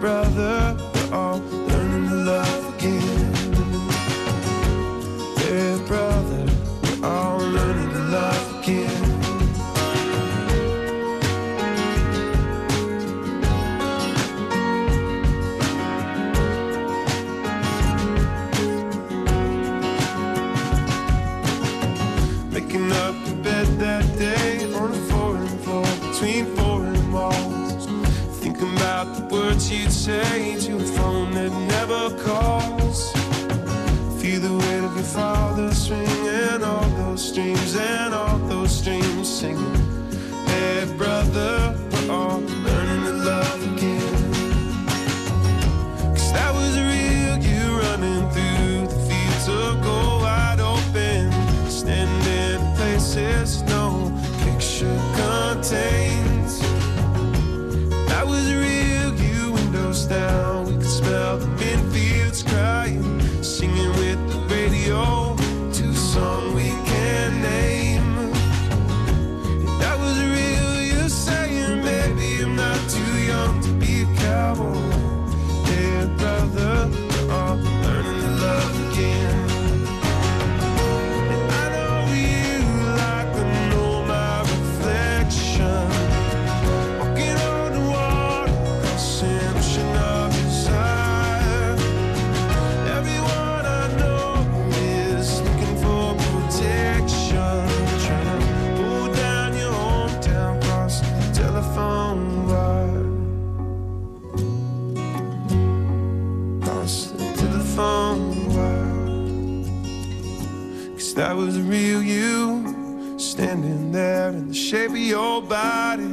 Brother, words you'd say to a phone that never calls. Feel the weight of your father's ring and all those streams and all those streams singing. Hey brother, Across the telephone wire. Cause that was real you standing there in the shape of your body.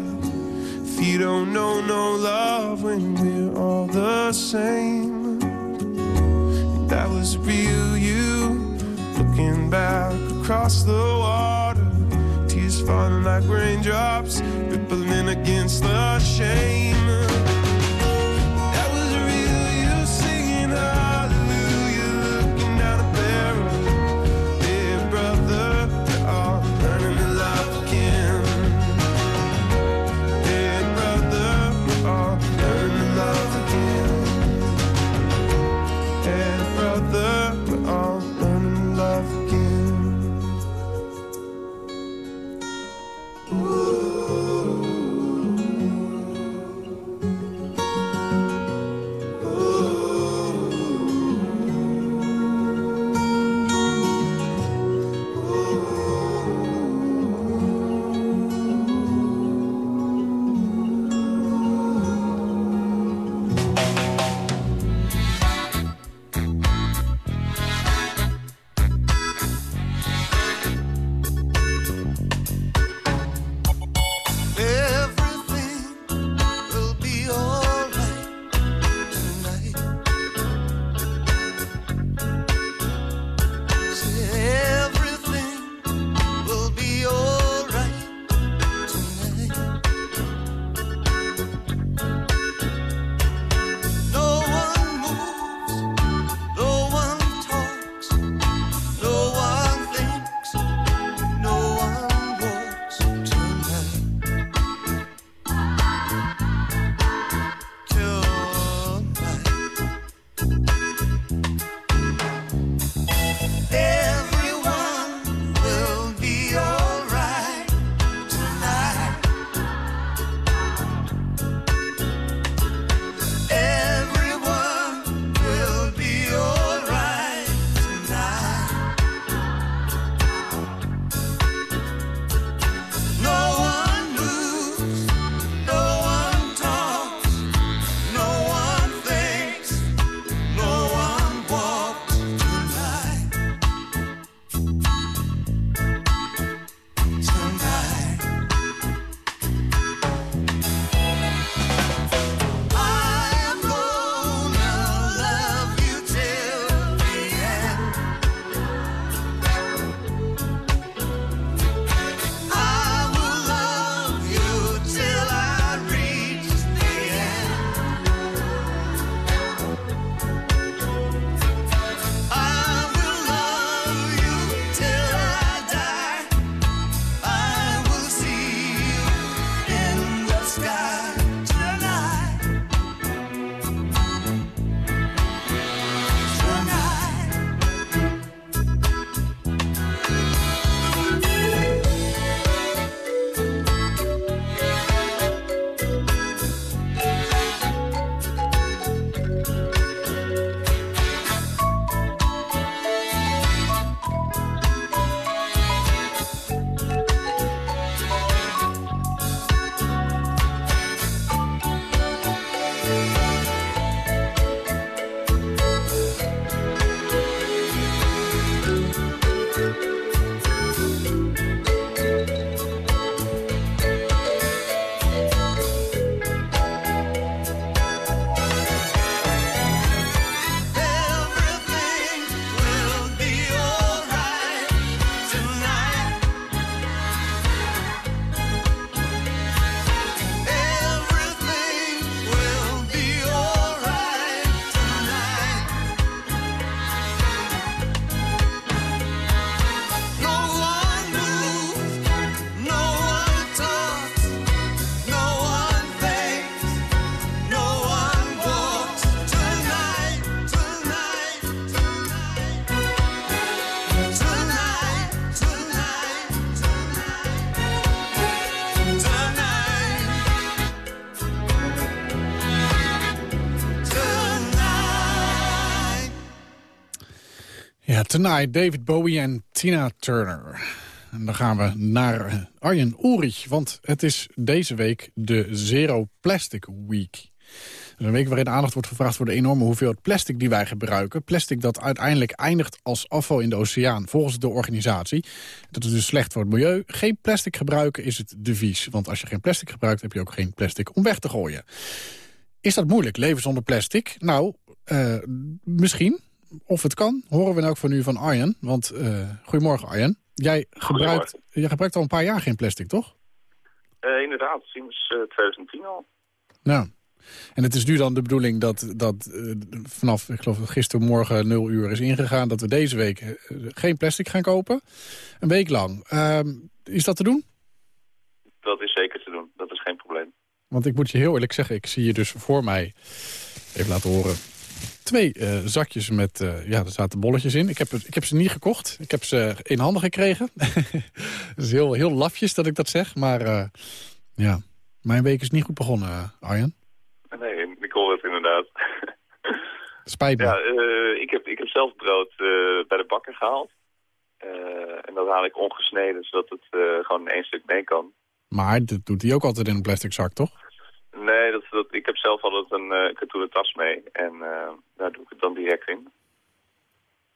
If you don't know no love when we're all the same. That was real you looking back across the water. Tears falling like raindrops, rippling against the shame. Tonight, David Bowie en Tina Turner. En dan gaan we naar Arjen Ulrich, want het is deze week de Zero Plastic Week. Een week waarin aandacht wordt gevraagd voor de enorme hoeveelheid plastic die wij gebruiken. Plastic dat uiteindelijk eindigt als afval in de oceaan, volgens de organisatie. Dat is dus slecht voor het milieu. Geen plastic gebruiken is het devies. Want als je geen plastic gebruikt, heb je ook geen plastic om weg te gooien. Is dat moeilijk, leven zonder plastic? Nou, eh, misschien. Of het kan, horen we nou ook van u van Arjen. Want, eh, goedemorgen Arjen. Jij gebruikt, jij gebruikt al een paar jaar geen plastic, toch? Eh, inderdaad, sinds eh, 2010 al. Nou. En het is nu dan de bedoeling dat, dat eh, vanaf, ik geloof dat gistermorgen 0 uur is ingegaan... dat we deze week eh, geen plastic gaan kopen. Een week lang. Ehm, is dat te doen? Dat is zeker te doen, dat is geen probleem. Want ik moet je heel eerlijk zeggen, ik zie je dus voor mij... Even laten horen. Twee eh, zakjes met, eh, ja, er zaten bolletjes in. Ik heb, ik heb ze niet gekocht. Ik heb ze in handen gekregen. Het is heel, heel lafjes dat ik dat zeg. Maar eh, ja, mijn week is niet goed begonnen, Arjen. Nee, ik hoor het inderdaad. Spijt me. ja, ik, heb, ik heb zelf brood bij de bakker gehaald. Eh, en dat haal ik ongesneden, zodat het gewoon in één stuk mee kan. Maar dat doet hij ook altijd in een plastic zak, toch? Nee, dat, dat, ik heb zelf altijd een eh katoenen tas mee. En eh, daar doe ik het dan direct in.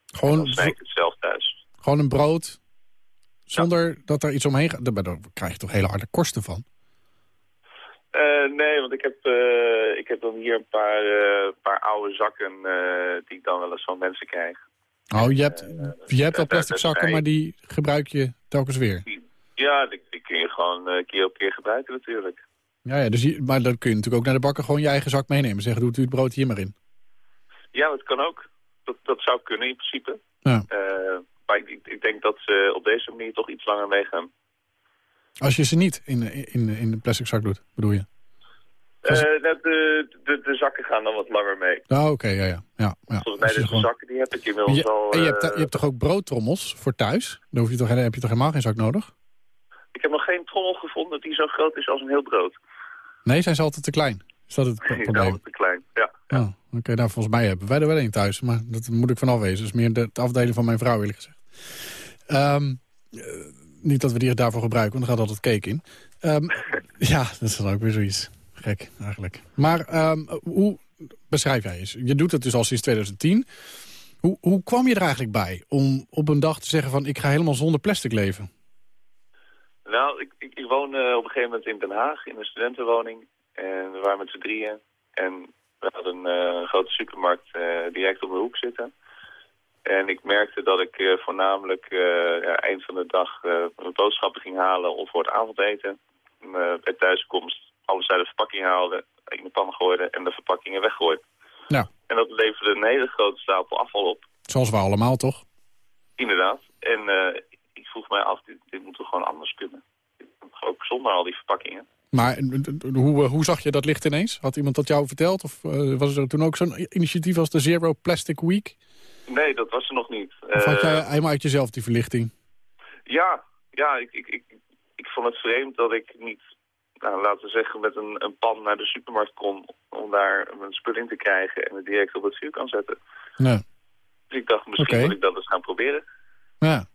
Gewoon, Dan snij ik het zelf thuis. gewoon een brood, zonder dat er iets omheen gaat. Daar krijg je toch hele harde kosten van? Eh, nee, want ik heb, ik heb dan hier een paar, paar oude zakken die ik dan wel eens van mensen krijg. Oh, je hebt, je hebt wel plastic zakken, maar die gebruik je telkens weer. Ja, die, die kun je gewoon keer op keer gebruiken natuurlijk. Ja, ja dus je, maar dan kun je natuurlijk ook naar de bakker gewoon je eigen zak meenemen. Zeggen, doet u het brood hier maar in. Ja, dat kan ook. Dat, dat zou kunnen in principe. Ja. Eh, maar ik, denk dat ze op deze manier toch iets langer meegaan. Als je ze niet in, in, in de plastic zak doet, bedoel je? Eh, nou, de, de, de zakken gaan dan wat langer mee. Oh, oké, ja, ja. ja, ja. Volgens mij de gewoon- zakken die heb ik inmiddels je, al... en je, hebt, eh, je hebt toch ook broodtrommels voor thuis? Dan hoef je toch, heb je toch helemaal geen zak nodig? Ik heb nog geen trommel gevonden die zo groot is als een heel brood. Nee, zijn ze altijd te klein? Is dat het probleem? altijd te klein, ja. Oh, Oké, nou volgens mij hebben wij er wel een thuis. Maar dat moet ik vanaf wezen. Dat is meer de, de afdeling van mijn vrouw, eerlijk gezegd. Ehm, eh, niet dat we die daarvoor gebruiken, want er gaat altijd cake in. Ehm, ja, dat is dan ook weer zoiets gek, eigenlijk. Maar ehm, hoe beschrijf jij eens? Je doet het dus al sinds 2010. Hoe, hoe kwam je er eigenlijk bij om op een dag te zeggen van... ik ga helemaal zonder plastic leven? Nou, ik, ik, ik woon eh, op een gegeven moment in Den Haag, in een studentenwoning. En we waren met z'n drieën. En we hadden eh, een grote supermarkt eh, direct op de hoek zitten. En ik merkte dat ik voornamelijk ja, eind van de dag mijn boodschappen ging halen of voor het avondeten. En, bij thuiskomst alles uit de verpakking haalde, in de pan gooide en de verpakkingen weggooide. Ja. En dat leverde een hele grote stapel afval op. Zoals we allemaal, toch? Inderdaad. En eh, ik vroeg mij af, dit, dit moet toch gewoon anders kunnen. Ook zonder al die verpakkingen. Maar hoe, eh, hoe zag je dat licht ineens? Had iemand dat jou verteld? Of eh, was er toen ook zo'n initiatief als de Zero Plastic Week? Nee, dat was er nog niet. Of had Eh, jij helemaal uit jezelf die verlichting? Ja, ja ik, ik, ik, ik vond het vreemd dat ik niet, nou, laten we zeggen, met een, een pan naar de supermarkt kon... om daar mijn spul in te krijgen en het direct op het vuur kan zetten. Nee. Dus ik dacht, misschien Oké. moet ik dat eens gaan proberen. Ja.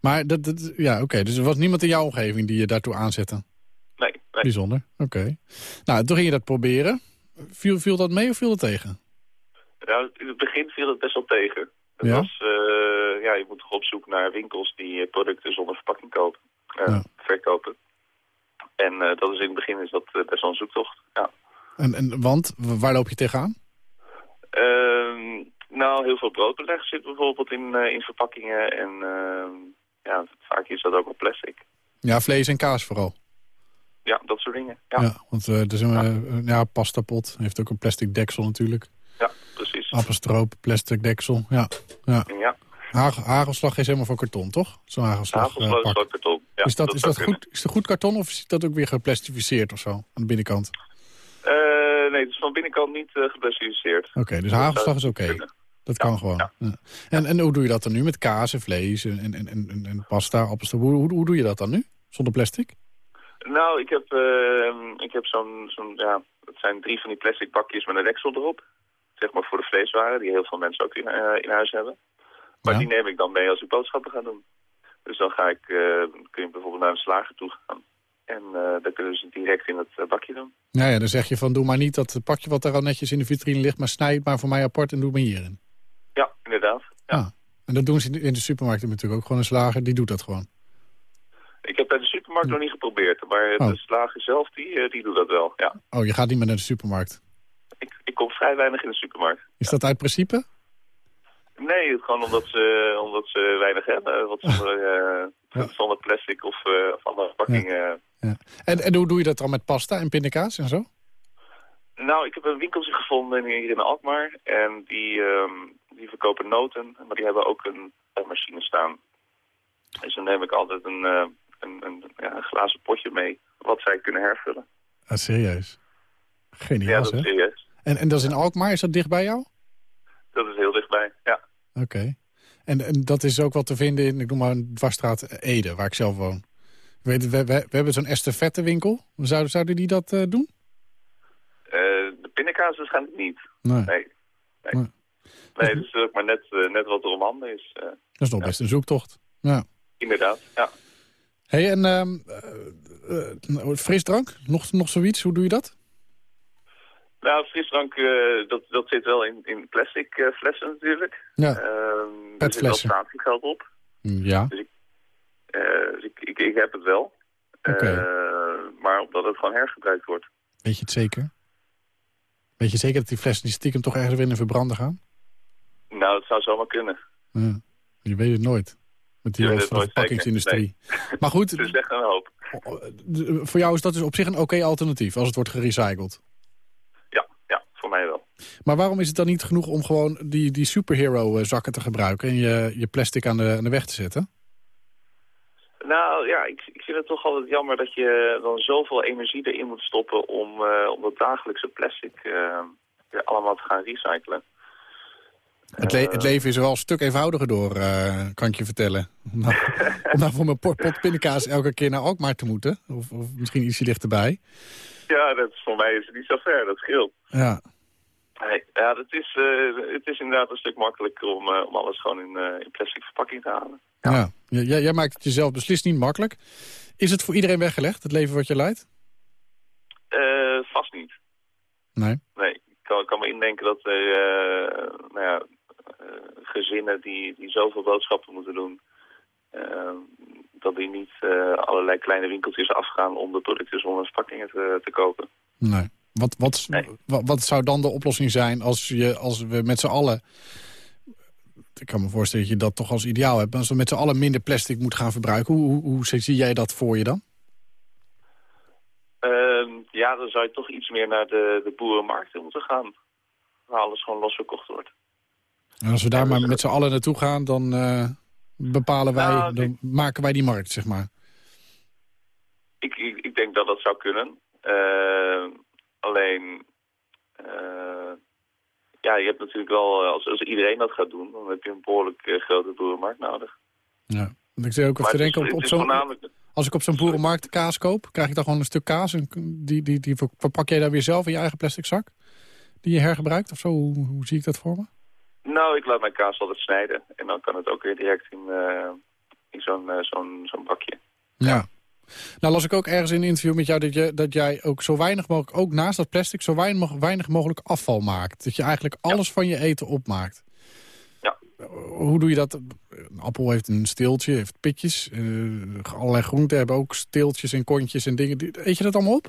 Maar dat, dat, ja, oké. Dus er was niemand in jouw omgeving die je daartoe aanzette? Nee, nee. Bijzonder, oké. Nou, toen ging je dat proberen. Viel, viel dat mee of viel dat tegen? Nou, in het begin viel het best wel tegen. Het Ja? was, eh, ja, je moet toch op zoek naar winkels die eh, producten zonder verpakking kopen, eh, Ja. verkopen. En dat is in het begin is dat best wel een zoektocht, ja. En, en, want, waar loop je tegenaan? Nou, heel veel broodbeleg zit bijvoorbeeld in, eh, in verpakkingen. En ehm, ja, vaak is dat ook wel plastic. Ja, vlees en kaas vooral. Ja, dat soort dingen. Ja, Ja, want eh, er is een ja. ja, pastapot. Heeft ook een plastic deksel natuurlijk. ja precies. Appelstroop, plastic deksel. Ja, ja. Ja, Hagel, hagelslag is helemaal van karton, toch? Zo'n hagelslag. eh, hagelslag is karton. Ja, is dat, is dat kunnen. goed, is dat goed karton of is dat ook weer geplastificeerd of zo? Aan de binnenkant? Eh, nee, het is van binnenkant niet uh, geplastificeerd. Oké, dus hagelslag is oké. Dat kan gewoon. Ja. En, en hoe doe je dat dan nu met kaas en vlees en, en, en, en, pasta, appelstroop? Hoe, hoe, hoe doe je dat dan nu? Zonder plastic? Nou, ik heb, ehm, ik heb zo'n, zo'n, ja, het zijn drie van die plastic bakjes met een deksel erop. Zeg maar voor de vleeswaren, die heel veel mensen ook in, eh, in huis hebben. Maar die neem ik dan mee als ik boodschappen ga doen. Dus dan ga ik, eh, kun je bijvoorbeeld naar een slager toe gaan. En eh dan kunnen ze het direct in het eh, bakje doen. Nou ja, dan zeg je van doe maar niet dat pakje wat daar al netjes in de vitrine ligt... maar snij het maar voor mij apart en doe maar hierin. Ja, inderdaad. Ja. Ah, en dat doen ze in de supermarkt natuurlijk ook. Gewoon een slager, die doet dat gewoon. Ik heb bij de supermarkt nog niet geprobeerd. Maar Oh. de slager zelf, die, eh, die doet dat wel. Ja. Oh, je gaat niet meer naar de supermarkt. Ik, ik kom vrij weinig in de supermarkt. Is dat uit principe? Nee, gewoon omdat ze, omdat ze weinig hebben. Wat zonder, eh, Ja. zonder plastic of, of andere verpakkingen. Ja. En, en hoe doe je dat dan met pasta en pindakaas en zo? Nou, ik heb een winkeltje gevonden hier in Alkmaar. En die, ehm, die verkopen noten, maar die hebben ook een, een machine staan. Dus dan neem ik altijd een, eh, een, een, ja, een glazen potje mee, wat zij kunnen hervullen. Ah, serieus? ja, Geniaal, dat is hè? serieus. En, en dat is in Alkmaar, is dat dicht bij jou? Dat is heel dichtbij, ja. Oké. En, en dat is ook wat te vinden in, ik noem maar een dwarsstraat Ede, waar ik zelf woon. Weet, we, we, we hebben zo'n estafette winkel. Zouden, die dat eh, doen? Eh, de pindakaas waarschijnlijk niet. Nee. Nee. Nee, Nee. nee dat is ook maar net, eh, net wat er om handen is. Dat is nog best een zoektocht. Ja. inderdaad, ja. hey, en ehm, eh, eh, frisdrank? Nog, nog zoiets? Hoe doe je dat? Nou, frisdrank, dat, dat zit wel in, in plastic flessen natuurlijk. Ja. Ehm, er zit wel Petflessen. statiegeld op. Ja. Dus ik, heb het wel. Eh, maar omdat het gewoon hergebruikt wordt. Weet je het zeker? Weet je zeker dat die flessen die stiekem toch ergens weer in de verbranden gaan? Nou, het zou zomaar kunnen. Ja. Je weet het nooit. Met die rest van de nooit verpakkingsindustrie. Maar goed, Het is echt een hoop. voor jou is dat dus op zich een oké alternatief als het wordt gerecycled. Ja, ja, voor mij wel. Maar waarom is het dan niet genoeg om gewoon die, die superhero eh, zakken te gebruiken... en je, je plastic aan de, aan de weg te zetten? Nou ja, ik, ik vind het toch altijd jammer dat je dan zoveel energie erin moet stoppen om, eh, om dat dagelijkse plastic eh, weer allemaal te gaan recyclen. Het, le- het leven is er wel een stuk eenvoudiger door, eh, kan ik je vertellen. Om nou, om nou voor mijn pot, pot pindakaas elke keer naar Alkmaar te moeten. Of, of misschien ietsje dichterbij. Ja, dat is, voor mij is het niet zo ver, dat scheelt. Ja, Nee, ja, dat is, eh, het is inderdaad een stuk makkelijker om, eh, om alles gewoon in, eh, in plastic verpakking te halen. ja. J- Jij, jij maakt het jezelf beslist niet makkelijk. Is het voor iedereen weggelegd, het leven wat je leidt? Vast niet. Nee. Nee, ik kan, me indenken dat er nou ja, gezinnen die, die zoveel boodschappen moeten doen... dat die niet allerlei kleine winkeltjes afgaan om de producten zonder verpakkingen te, te kopen. Nee. Wat, wat, Nee. wat, wat zou dan de oplossing zijn als, je, als we met z'n allen... Ik kan me voorstellen dat je dat toch als ideaal hebt. Als we met z'n allen minder plastic moeten gaan verbruiken... Hoe, hoe, hoe zie jij dat voor je dan? Ehm, ja, dan zou je toch iets meer naar de, de boerenmarkten moeten gaan. Waar alles gewoon losverkocht wordt. En als we daar maar met z'n allen naartoe gaan, dan eh, bepalen wij, Nou, dan maken wij die markt, zeg maar. Ik, ik, ik denk dat dat zou kunnen. Ehm, alleen, eh, ja, je hebt natuurlijk wel, eh, als, als iedereen dat gaat doen, dan heb je een behoorlijk eh, grote boerenmarkt nodig. Ja. Ik zit ook even te denken, op, zo'n, voornamelijk, als ik op zo'n boerenmarkt kaas koop, krijg ik dan gewoon een stuk kaas. En die, die, die verpak jij daar weer zelf in je eigen plastic zak? Die je hergebruikt of zo? Hoe, hoe zie ik dat voor me? nou, ik laat mijn kaas altijd snijden. En dan kan het ook weer direct in, in zo'n zo'n zo'n bakje. Ja. Nou las ik ook ergens in een interview met jou dat, je, dat jij ook zo weinig mogelijk, ook naast dat plastic, zo weinig, weinig mogelijk afval maakt. Dat je eigenlijk alles van je eten opmaakt. Ja. Hoe doe je dat? Een appel heeft een steeltje, heeft pitjes. eh, allerlei groenten hebben ook steeltjes en kontjes en dingen. Eet je dat allemaal op?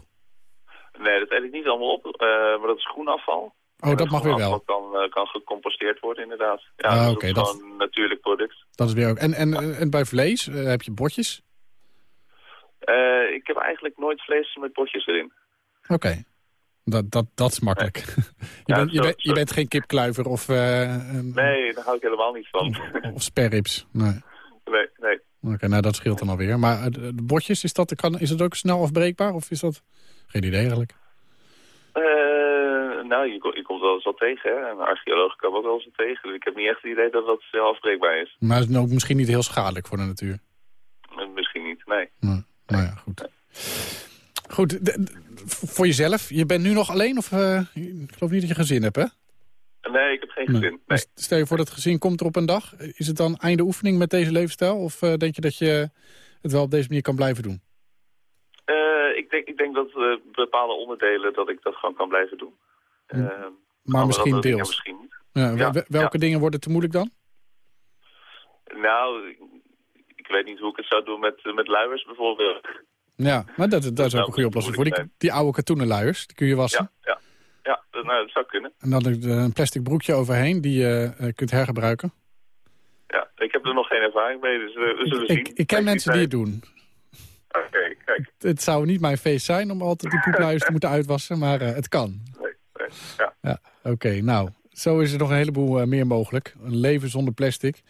Nee, dat eet ik niet allemaal op, eh, maar dat is groen afval. Oh, dat mag weer wel. Dat kan, eh, kan gecomposteerd worden, inderdaad. Ja, Ah, oké, dat is gewoon een natuurlijk product. Dat is weer ook. En, en, en bij vlees eh, heb je botjes? Eh, ik heb eigenlijk nooit vlees met potjes erin. Oké. Dat, dat, dat is makkelijk. je, Ja, bent, je, bent, je bent geen kipkluiver of, eh, een- Nee, daar hou ik helemaal niet van. of sperrips. Nee. nee, nee. Oké, nou dat scheelt dan alweer. Maar eh, de, botjes, is dat, kan, is dat ook snel afbreekbaar? Of is dat... Geen idee eigenlijk. Nou, je, je komt wel eens wat tegen, hè. Een archeoloog kan ook wel eens wat tegen. Dus ik heb niet echt het idee dat dat heel afbreekbaar is. Maar het is ook misschien niet heel schadelijk voor de natuur. Misschien niet, nee. Nee. Nou ja, goed. Goed, de- de- voor jezelf. Je bent nu nog alleen? Of, eh, ik geloof niet dat je gezin hebt, hè? Nee, ik heb geen gezin. Nee. Dus Stel je voor dat gezin komt er op een dag. Is het dan einde oefening met deze levensstijl? Of eh, denk je dat je het wel op deze manier kan blijven doen? Eh, ik, denk, ik denk dat bepaalde onderdelen dat ik dat gewoon kan blijven doen. Maar misschien deels. Misschien niet. Ja, Ja, wel- welke dingen worden te moeilijk dan? Nou, ik, ik weet niet hoe ik het zou doen met, met luiers bijvoorbeeld. Ja, maar dat, dat is ook een goede oplossing voor. Die, die oude katoenen luiers, die kun je wassen. Ja, ja. Ja, dat, nou, dat zou kunnen. En dan een een plastic broekje overheen, die je eh, kunt hergebruiken. Ja, ik heb er nog geen ervaring mee, dus we, we zullen zien. Ik, ik ken mensen die het doen. Oké, kijk. Het zou niet mijn feest zijn om altijd die poepluiers te moeten uitwassen, maar eh, het kan. Nee, nee, ja. Ja, oké. nou, zo is er nog een heleboel eh, meer mogelijk. Een leven zonder plastic.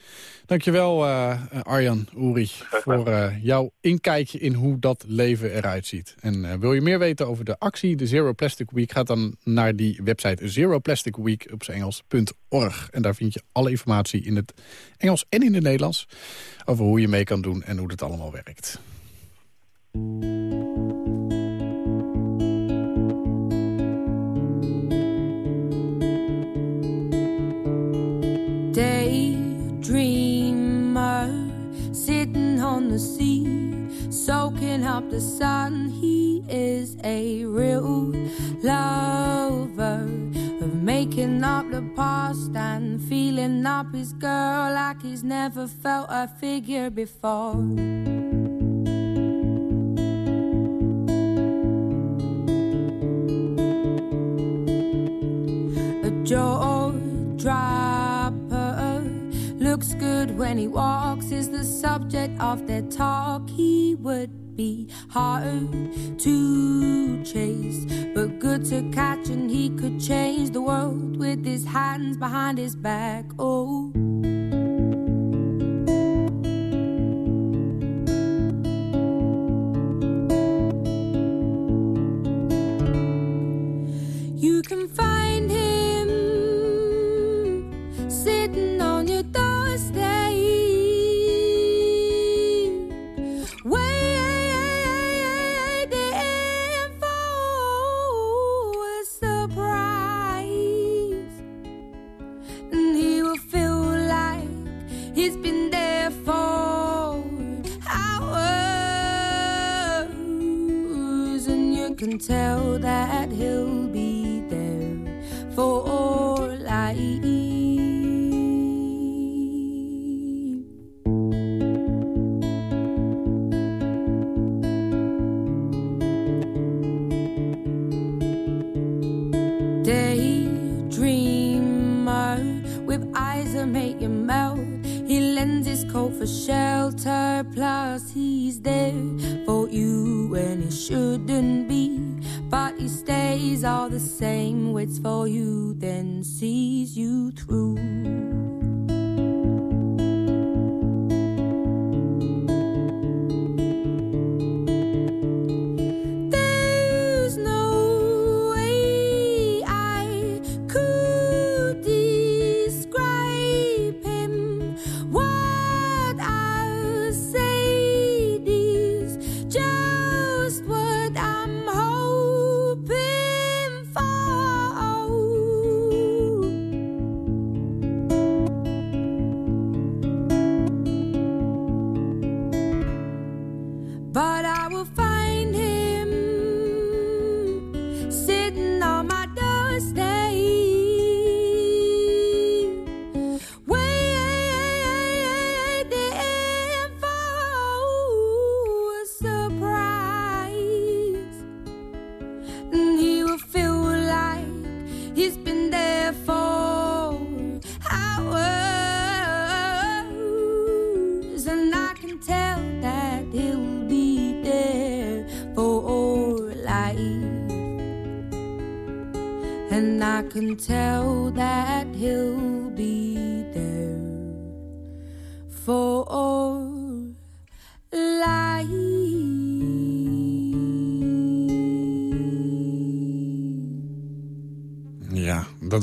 Dankjewel, eh Arjan Oeri, voor eh, jouw inkijkje in hoe dat leven eruit ziet. En wil je meer weten over de actie, de Zero Plastic Week... ga dan naar die website zeroplasticweek op zijn Engels.org. En daar vind je alle informatie in het Engels en in het Nederlands... over hoe je mee kan doen en hoe het allemaal werkt. The sea soaking up the sun he is a real lover of making up the past and feeling up his girl like he's never felt a figure before a jaw dropper. Good when he walks, is the subject of their talk. He would be hard to chase, but good to catch, and he could change the world with his hands behind his back. Oh.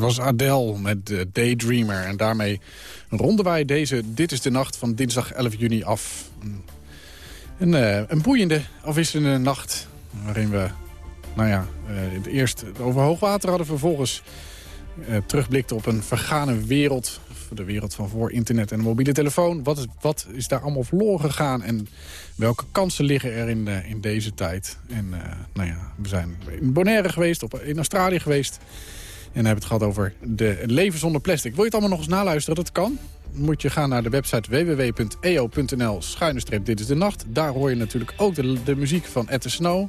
Was Adele met eh, Daydreamer. En daarmee ronden wij deze Dit is de Nacht van dinsdag 11 juni af. Een, eh, een boeiende, afwisselende nacht. Waarin we, nou ja, eh, het eerst over hoogwater hadden. Vervolgens eh, terugblikte op een vergane wereld. De wereld van voor internet en mobiele telefoon. Wat is, wat is daar allemaal verloren gegaan en welke kansen liggen er in, in deze tijd? En nou ja, we zijn in Bonaire geweest, op, in Australië geweest. En hebben het gehad over de leven zonder plastic. Wil je het allemaal nog eens naluisteren? Dat kan. Moet je gaan naar de website www.eo.nl schuine dit is de nacht. Daar hoor je natuurlijk ook de, de muziek van Ed Snow.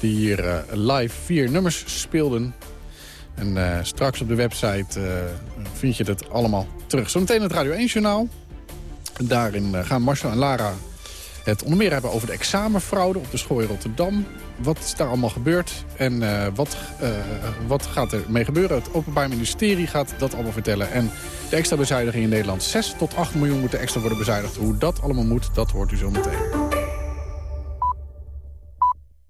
Die hier eh, live vier nummers speelden. En eh, straks op de website eh, vind je dat allemaal terug. Zometeen het Radio 1 Journaal. Daarin gaan Marcel en Lara het onder meer hebben over de examenfraude op de school in Rotterdam. Wat is daar allemaal gebeurd en eh, wat, eh, wat gaat er mee gebeuren? Het Openbaar Ministerie gaat dat allemaal vertellen. En de extra bezuiniging in Nederland, 6 tot 8 miljoen moeten extra worden bezuinigd. Hoe dat allemaal moet, dat hoort u zo meteen.